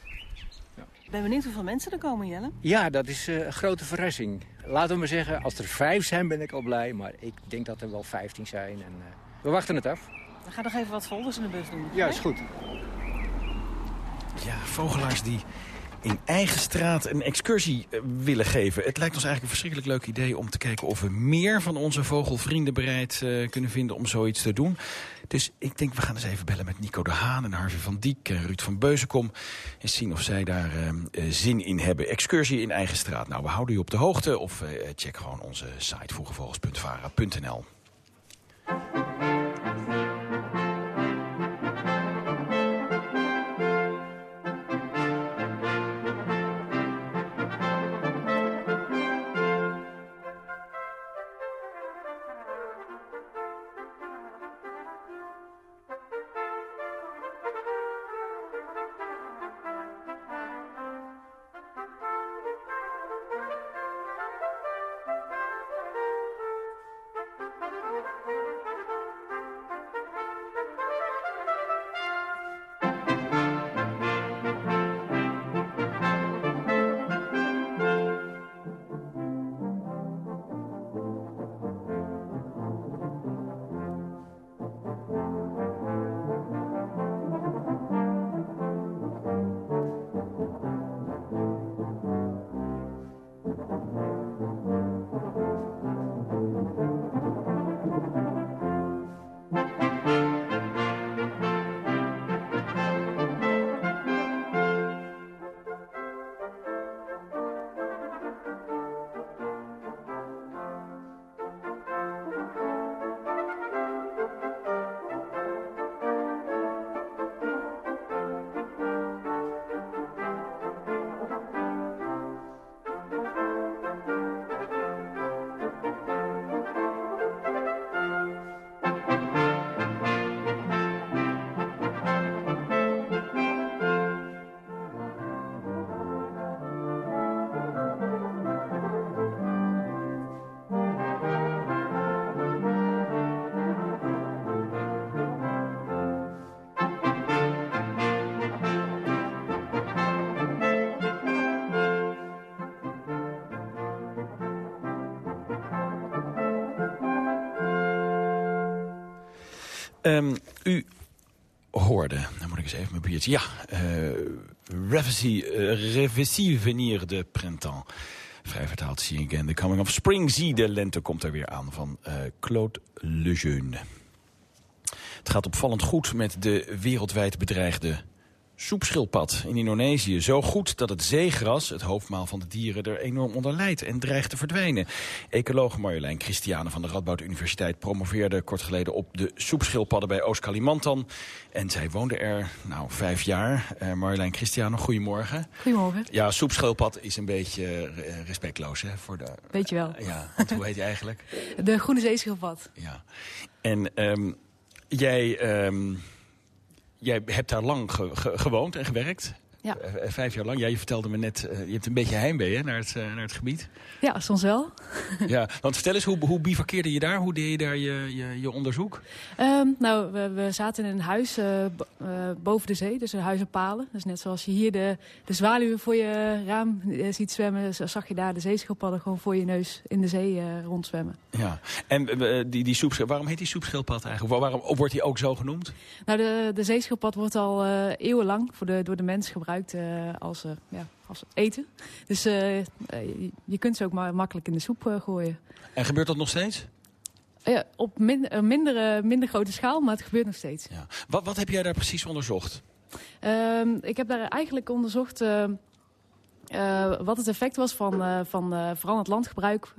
Ik ben benieuwd hoeveel mensen er komen, Jelle. Ja, dat is een grote verrassing. Laten we maar zeggen, als er vijf zijn ben ik al blij, maar ik denk dat er wel vijftien zijn. En, we wachten het af. We gaan nog even wat folders in de bus doen. Ja, is goed. Ja, vogelaars die in eigen straat een excursie eh, willen geven. Het lijkt ons eigenlijk een verschrikkelijk leuk idee om te kijken of we meer van onze vogelvrienden bereid eh, kunnen vinden om zoiets te doen. Dus ik denk we gaan eens even bellen met Nico de Haan en Harvey van Diek en Ruud van Beuzenkom. En zien of zij daar eh, zin in hebben. Excursie in eigen straat. Nou, we houden u op de hoogte of check gewoon onze site vroegevogels.vara.nl. Ehm, u hoorde, dan moet ik eens even mijn biertje... Ja, uh, Revesi, uh, Revesi Venir de Printemps. Vrij vertaald, See Again, The Coming of Spring. Zie, de lente komt er weer aan van uh, Claude Lejeune. Het gaat opvallend goed met de wereldwijd bedreigde soepschildpad in Indonesië. Zo goed dat het zeegras, het hoofdmaal van de dieren, er enorm onder lijdt en dreigt te verdwijnen. Ecologe Marjolein Christiane van de Radboud Universiteit promoveerde kort geleden op de soepschildpadden bij Oost-Kalimantan. En zij woonde er, nou, vijf jaar. Uh, Marjolein Christiane, goedemorgen. Goedemorgen. Ja, soepschildpad is een beetje uh, respectloos, hè? Voor de, Weet je wel. Uh, ja, want hoe heet je eigenlijk? De groene zeeschildpad. Ja. En um, jij... Um, jij hebt daar lang ge ge gewoond en gewerkt. Ja. Vijf jaar lang. Ja, je vertelde me net, uh, je hebt een beetje heimwee hè, naar, het, naar het gebied. Ja, soms wel. ja, want vertel eens, hoe, hoe bivakkeerde je daar? Hoe deed je daar je, je, je onderzoek? Um, nou, we, we, zaten in een huis uh, boven de zee, dus een huis op palen. Dus net zoals je hier de, de zwaluwen voor je raam ziet zwemmen... zag je daar de zeeschildpadden gewoon voor je neus in de zee rondzwemmen. Ja, en die, die soepschildpad, waarom heet die soepschildpad eigenlijk? Waarom wordt die ook zo genoemd? Nou, de, de zeeschildpad wordt al eeuwenlang voor de, door de mens gebruikt uh, als, uh, ja, als eten. Dus uh, je kunt ze ook maar makkelijk in de soep gooien. En gebeurt dat nog steeds? Ja, op min, minder, minder grote schaal, maar het gebeurt nog steeds. Ja. Wat, wat heb jij daar precies onderzocht? Ehm, ik heb daar eigenlijk onderzocht wat het effect was van, van veranderd landgebruik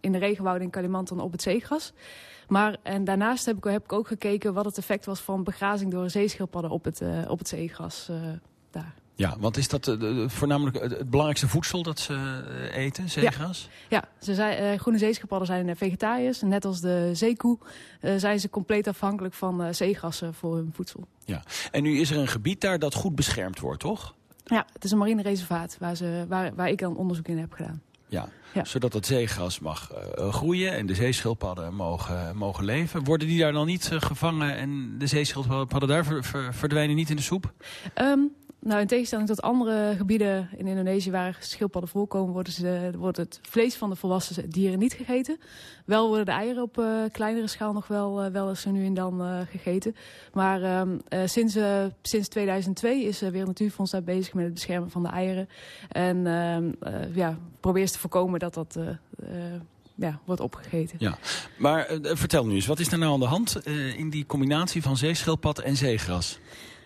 in de regenwouden in Kalimantan op het zeegras. Maar en daarnaast heb ik, heb ik ook gekeken wat het effect was van begrazing door zeeschildpadden op het, uh, op het zeegras uh, daar. Ja, want is dat uh, voornamelijk het, het, belangrijkste voedsel dat ze eten, zeegras? Ja, ja ze zijn, groene zeeschildpadden zijn vegetariërs. Net als de zeekoe zijn ze compleet afhankelijk van zeegrassen voor hun voedsel. Ja, en nu is er een gebied daar dat goed beschermd wordt, toch? Ja, het is een marine reservaat waar, ze, waar, waar ik dan onderzoek in heb gedaan. Ja, ja. zodat het zeegras mag uh, groeien en de zeeschildpadden mogen, mogen leven. Worden die daar dan niet uh, gevangen en de zeeschildpadden daar ver, ver, verdwijnen niet in de soep? Um, nou, in tegenstelling tot andere gebieden in Indonesië waar schildpadden voorkomen, worden ze, wordt het vlees van de volwassen dieren niet gegeten. Wel worden de eieren op uh, kleinere schaal nog wel, uh, wel eens nu en dan uh, gegeten. Maar um, sinds, sinds 2002 is Wereld Natuurfonds daar bezig met het beschermen van de eieren. En ehm, ja, probeert te voorkomen dat dat ja, wordt opgegeten. Ja. Maar vertel nu eens, wat is er nou aan de hand in die combinatie van zeeschildpad en zeegras?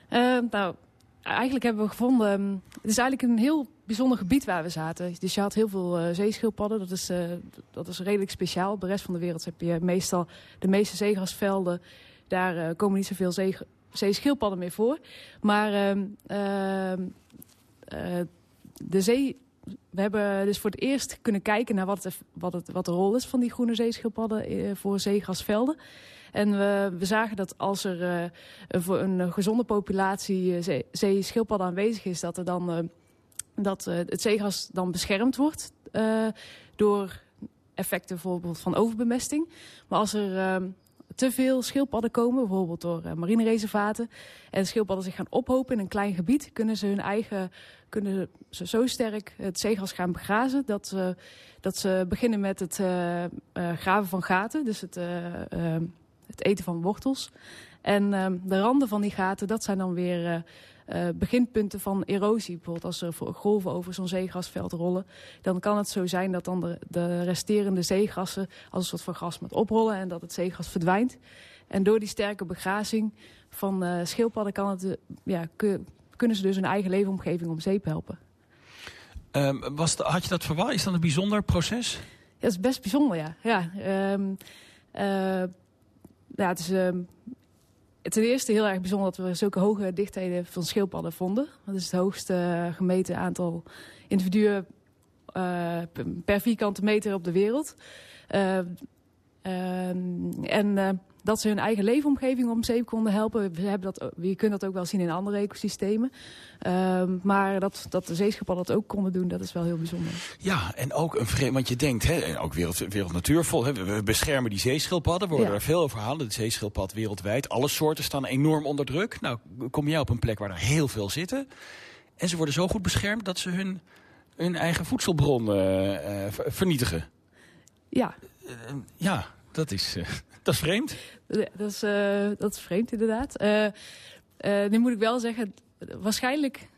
Ehm, nou, eigenlijk hebben we gevonden... Ehm, het is eigenlijk een heel bijzonder gebied waar we zaten. Dus je had heel veel uh, zeeschildpadden. Dat is, uh, dat is redelijk speciaal. De rest van de wereld heb je meestal de meeste zeegrasvelden. Daar uh, komen niet zoveel zee, zeeschildpadden meer voor. Maar ehm, ehm, de zee... We hebben dus voor het eerst kunnen kijken naar wat, wat, het, wat de rol is van die groene zeeschildpadden voor zeegrasvelden. En we, we zagen dat als er voor een gezonde populatie uh, zeeschildpadden aanwezig is, dat, er dan, dat het zeegas dan beschermd wordt door effecten bijvoorbeeld van overbemesting. Maar als er te veel schildpadden komen, bijvoorbeeld door uh, marinereservaten, en schildpadden zich gaan ophopen in een klein gebied, kunnen ze hun eigen, kunnen ze zo sterk het zeegas gaan begrazen dat ze, dat ze beginnen met het graven van gaten, dus het het eten van wortels. En uh, de randen van die gaten, dat zijn dan weer uh, uh, beginpunten van erosie. Bijvoorbeeld als er golven over zo'n zeegrasveld rollen. Dan kan het zo zijn dat dan de, de resterende zeegrassen als een soort van gras met oprollen. En dat het zeegras verdwijnt. En door die sterke begrazing van uh, schildpadden kan het, ja, kunnen ze dus hun eigen leefomgeving om zeep helpen. Um, was de, had je dat verwacht? Is dat een bijzonder proces? Ja, dat is best bijzonder, ja. ja um, ja, het is um, ten eerste heel erg bijzonder dat we zulke hoge dichtheden van schildpadden vonden. Dat is het hoogste uh, gemeten aantal individuen uh, per vierkante meter op de wereld. Uh, en dat ze hun eigen leefomgeving om zeep konden helpen. We hebben dat, je kunt dat ook wel zien in andere ecosystemen. Um, maar dat, dat de zeeschildpadden dat ook konden doen, dat is wel heel bijzonder. Ja, en ook een vreemd, want je denkt, hè, ook wereld, wereld Natuurvol, hè, we beschermen die zeeschildpadden. We worden ja. er veel over halen, de zeeschildpad wereldwijd. Alle soorten staan enorm onder druk. Nou, kom jij op een plek waar er heel veel zitten. En ze worden zo goed beschermd dat ze hun, hun eigen voedselbron uh, uh, vernietigen. Ja. Uh, ja, dat is, eh, dat is vreemd. Dat is, eh, dat is vreemd, inderdaad. Eh, eh, nu moet ik wel zeggen, waarschijnlijk,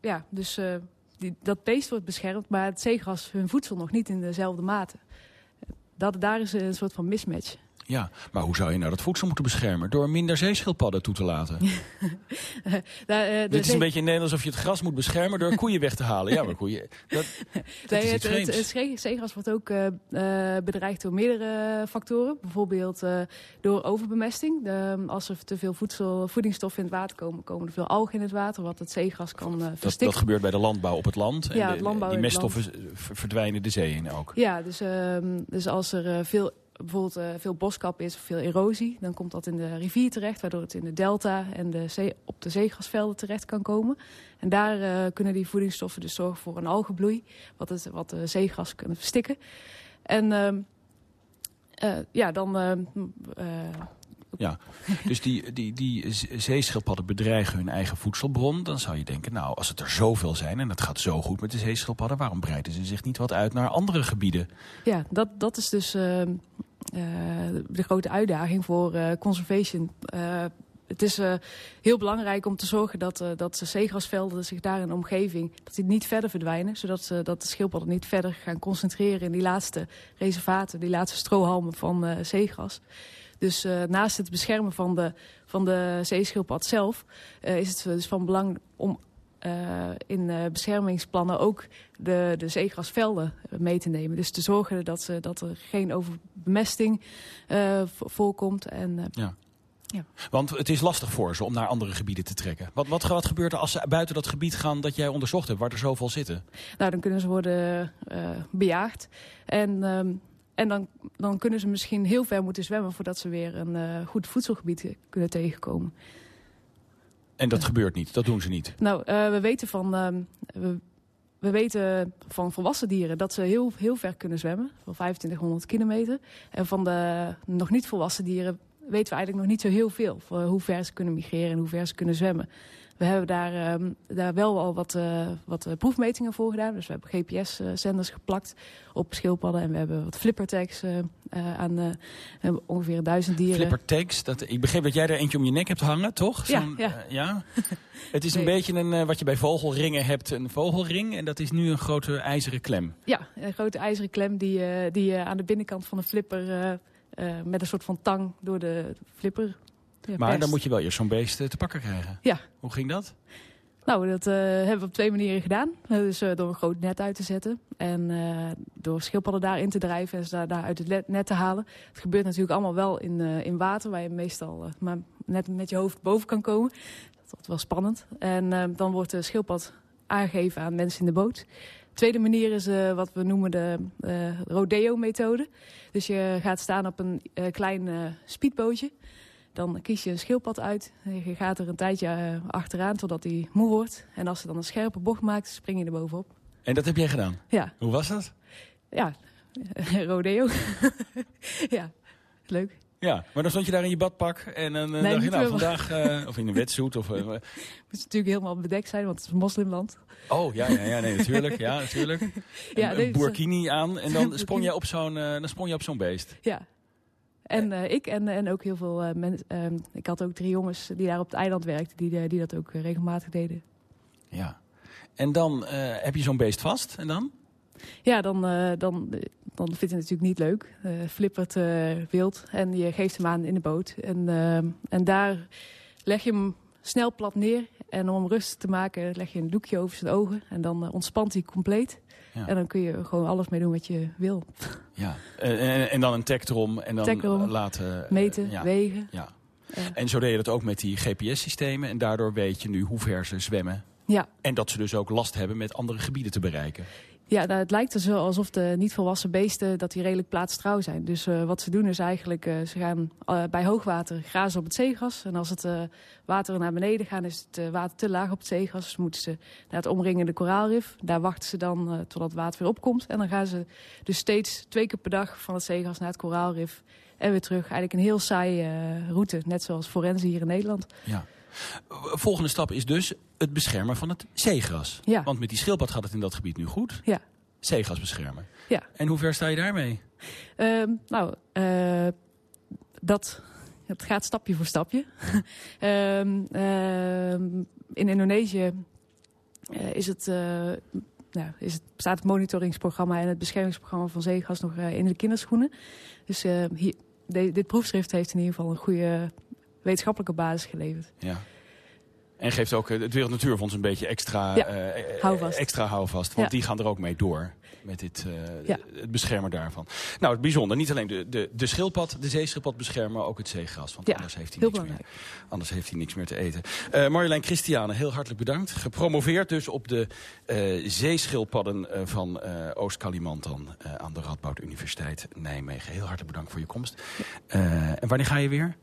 ja, dus die, dat beest wordt beschermd, maar het zeegras hun voedsel nog niet in dezelfde mate. Dat, daar is een soort van mismatch. Ja, maar hoe zou je nou dat voedsel moeten beschermen? Door minder zeeschildpadden toe te laten. Daar, eh, Dit is een beetje in Nederland alsof je het gras moet beschermen door koeien weg te halen. Ja, maar koeien... Dat, dat Nee, is het, zeegras wordt ook eh, eh, bedreigd door meerdere factoren. Bijvoorbeeld door overbemesting. De, als er te veel voedsel, voedingsstoffen in het water komen, komen er veel algen in het water, wat het zeegras kan eh, Dat, verstikken. dat gebeurt bij de landbouw op het land. En Ja, de- het landbouw die meststoffen verdwijnen de zee in ook. Ja, dus, ehm, dus als er veel, bijvoorbeeld eh, veel boskap is of veel erosie, dan komt dat in de rivier terecht, waardoor het in de delta en de zee, op de zeegrasvelden terecht kan komen. En daar eh, kunnen die voedingsstoffen dus zorgen voor een algenbloei, wat, het, wat de zeegras kunnen verstikken. En ehm, eh, ja, dan... Ja, dus die, die, die zeeschildpadden bedreigen hun eigen voedselbron. Dan zou je denken, nou, als het er zoveel zijn en het gaat zo goed met de zeeschildpadden... waarom breiden ze zich niet wat uit naar andere gebieden? Ja, dat, dat is dus ehm, eh, de grote uitdaging voor eh, conservation. Eh, het is eh, heel belangrijk om te zorgen dat, eh, dat de zeegrasvelden zich daar in de omgeving dat die niet verder verdwijnen. Zodat ze, dat de schildpadden niet verder gaan concentreren in die laatste reservaten, die laatste strohalmen van eh, zeegras. Dus eh, naast het beschermen van de, van de zeeschildpad zelf eh, is het dus van belang om eh, in eh, beschermingsplannen ook de, de zeegrasvelden mee te nemen. Dus te zorgen dat, ze, dat er geen overbemesting eh, vo- voorkomt. En, eh, Ja. Ja. Want het is lastig voor ze om naar andere gebieden te trekken. Wat, wat, wat gebeurt er als ze buiten dat gebied gaan dat jij onderzocht hebt... waar er zoveel zitten? nou, dan kunnen ze worden eh, bejaagd. En, ehm, en dan, dan kunnen ze misschien heel ver moeten zwemmen... voordat ze weer een eh, goed voedselgebied eh, kunnen tegenkomen. En dat gebeurt niet, dat doen ze niet. Nou, eh, we weten van... ehm, we, we weten van volwassen dieren dat ze heel, heel ver kunnen zwemmen. Van 2500 kilometer. En van de nog niet volwassen dieren weten we eigenlijk nog niet zo heel veel. Hoe ver ze kunnen migreren en hoe ver ze kunnen zwemmen. We hebben daar, ehm, daar wel al wat, eh, wat eh, proefmetingen voor gedaan. Dus we hebben GPS-zenders geplakt op schildpadden. En we hebben wat flippertags eh, aan we hebben ongeveer duizend dieren. Flipper takes, dat, ik begreep dat jij er eentje om je nek hebt hangen, toch? Ja, ja. ja? Het is een Nee. beetje een, wat je bij vogelringen hebt, een vogelring. En dat is nu een grote ijzeren klem. Ja, een grote ijzeren klem die, die je aan de binnenkant van de flipper... met een soort van tang door de flipper ja, Maar dan moet je wel eerst zo'n beest eh, te pakken krijgen. Ja. Hoe ging dat? Nou, dat eh, hebben we op twee manieren gedaan. Dus door een groot net uit te zetten. En door schildpadden daarin te drijven en ze daar, daar uit het net te halen. Het gebeurt natuurlijk allemaal wel in, in water, waar je meestal maar net met je hoofd boven kan komen. Dat is wel spannend. En dan wordt de schildpad aangegeven aan mensen in de boot. Tweede manier is wat we noemen de rodeo-methode. Dus je gaat staan op een klein speedbootje. Dan kies je een schildpad uit. Je gaat er een tijdje eh, achteraan totdat hij moe wordt. En als ze dan een scherpe bocht maakt, spring je er bovenop. En dat heb jij gedaan? Ja. Hoe was dat? Ja, rodeo. ja, leuk. Ja, maar dan stond je daar in je badpak en dan eh, Nee, dacht je, nou, vandaag... eh, of in een wetsuit of... Het moet natuurlijk helemaal bedekt zijn, want het is een moslimland. oh, ja, ja, ja, nee, natuurlijk. Ja, natuurlijk. Ja, een, nee, een het is- burkini aan en dan sprong je op zo'n dan sprong je op zo'n beest. Ja. En eh, ik en, en ook heel veel eh, mensen. ik had ook drie jongens die daar op het eiland werkten, die, eh, die dat ook eh, regelmatig deden. Ja. En dan eh, heb je zo'n beest vast en dan? Ja, dan, eh, dan, eh, dan vindt hij het natuurlijk niet leuk. Eh, flippert eh, wild en je geeft hem aan in de boot. En, eh, en daar leg je hem snel plat neer. En om hem rustig te maken leg je een doekje over zijn ogen. En dan eh, ontspant hij compleet. Ja. En dan kun je gewoon alles mee doen wat je wil. Ja. En, en dan een tag erom en dan laten... eh, Meten, ja. wegen. Ja. En zo deed je dat ook met die GPS-systemen. En daardoor weet je nu hoe ver ze zwemmen. Ja. En dat ze dus ook last hebben met andere gebieden te bereiken. Ja, nou, het lijkt er zo alsof de niet volwassen beesten dat die redelijk plaatstrouw zijn. Dus eh, wat ze doen is eigenlijk, eh, ze gaan eh, bij hoogwater grazen op het zeegras. En als het water naar beneden gaat, is het water te laag op het zeegras. Dus moeten ze naar het omringende koraalrif. Daar wachten ze dan totdat het water weer opkomt. En dan gaan ze dus steeds twee keer per dag van het zeegras naar het koraalrif. En weer terug. Eigenlijk een heel saaie route, net zoals forensen hier in Nederland. Ja. Volgende stap is dus het beschermen van het zeegras. Ja. Want met die schildpad gaat het in dat gebied nu goed. Ja. Zeegras beschermen. Ja. En hoe ver sta je daarmee? Ehm, nou, eh, dat het gaat stapje voor stapje. Ehm, ehm, in Indonesië uh, is het, nou, is het, staat het monitoringsprogramma en het beschermingsprogramma van zeegas nog in de kinderschoenen. Dus hier, de, dit proefschrift heeft in ieder geval een goede wetenschappelijke basis geleverd. Ja. En geeft ook het Wereld Natuurfonds een beetje extra, ja, houvast. extra houvast. Want ja. die gaan er ook mee door met dit, uh, ja. het beschermen daarvan. Nou, het bijzonder. Niet alleen de, de, de schildpad, de zeeschildpad beschermen, maar ook het zeegras. Want ja, anders, heeft hij niks belangrijk. meer, anders heeft hij niks meer te eten. Uh, Marjolein Christiane, heel hartelijk bedankt. Gepromoveerd dus op de uh, zeeschildpadden van Oost-Kalimantan... aan de Radboud Universiteit Nijmegen. Heel hartelijk bedankt voor je komst. en wanneer ga je weer?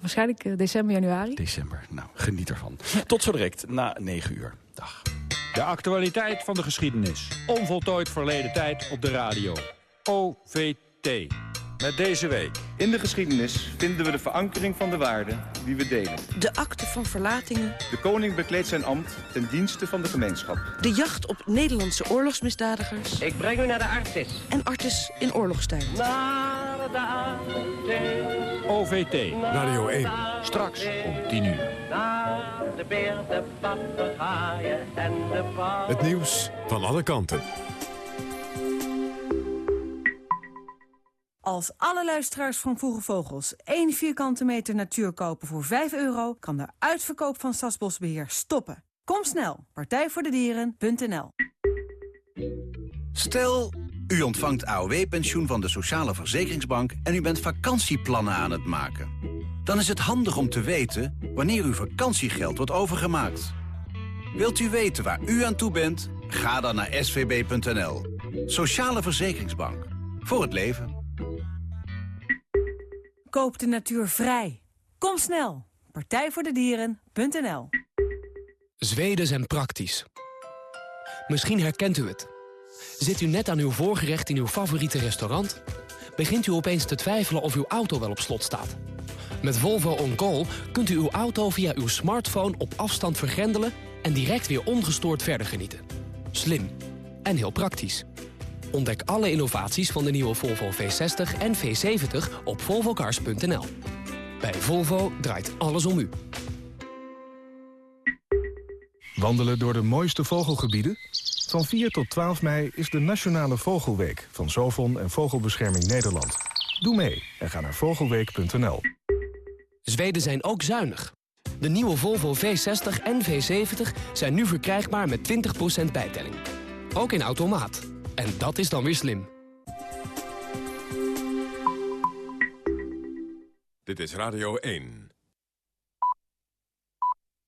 Waarschijnlijk december, januari. December, nou, geniet ervan. Tot zo direct, na 9 uur. Dag. De actualiteit van de geschiedenis. Onvoltooid verleden tijd op de radio. OVT. Met deze week. In de geschiedenis vinden we de verankering van de waarden die we delen. De akte van verlatingen. De koning bekleedt zijn ambt ten dienste van de gemeenschap. De jacht op Nederlandse oorlogsmisdadigers. Ik breng u naar de Artis. En Artis in oorlogstijd. Naar de Artis. OVT. Radio 1. Straks om 10 uur. De beer, de papegaaien en de pauw. Het nieuws van alle kanten. Als alle luisteraars van Vroege Vogels één vierkante meter natuur kopen voor 5 euro... kan de uitverkoop van Stadsbosbeheer stoppen. Kom snel, partijvoordedieren.nl Stel, u ontvangt AOW-pensioen van de Sociale Verzekeringsbank... en u bent vakantieplannen aan het maken. Dan is het handig om te weten wanneer uw vakantiegeld wordt overgemaakt. Wilt u weten waar u aan toe bent? Ga dan naar svb.nl. Sociale Verzekeringsbank. Voor het leven. Koop de natuur vrij. Kom snel. Partijvoordedieren.nl Zweden zijn praktisch. Misschien herkent u het. Zit u net aan uw voorgerecht in uw favoriete restaurant? Begint u opeens te twijfelen of uw auto wel op slot staat? Met Volvo On Call kunt u uw auto via uw smartphone op afstand vergrendelen... en direct weer ongestoord verder genieten. Slim en heel praktisch. Ontdek alle innovaties van de nieuwe Volvo V60 en V70 op volvocars.nl. Bij Volvo draait alles om u. Wandelen door de mooiste vogelgebieden? Van 4 tot 12 mei is de Nationale Vogelweek van Zovon en Vogelbescherming Nederland. Doe mee en ga naar vogelweek.nl. Zweden zijn ook zuinig. De nieuwe Volvo V60 en V70 zijn nu verkrijgbaar met 20% bijtelling. Ook in automaat. En dat is dan weer slim. Dit is Radio 1.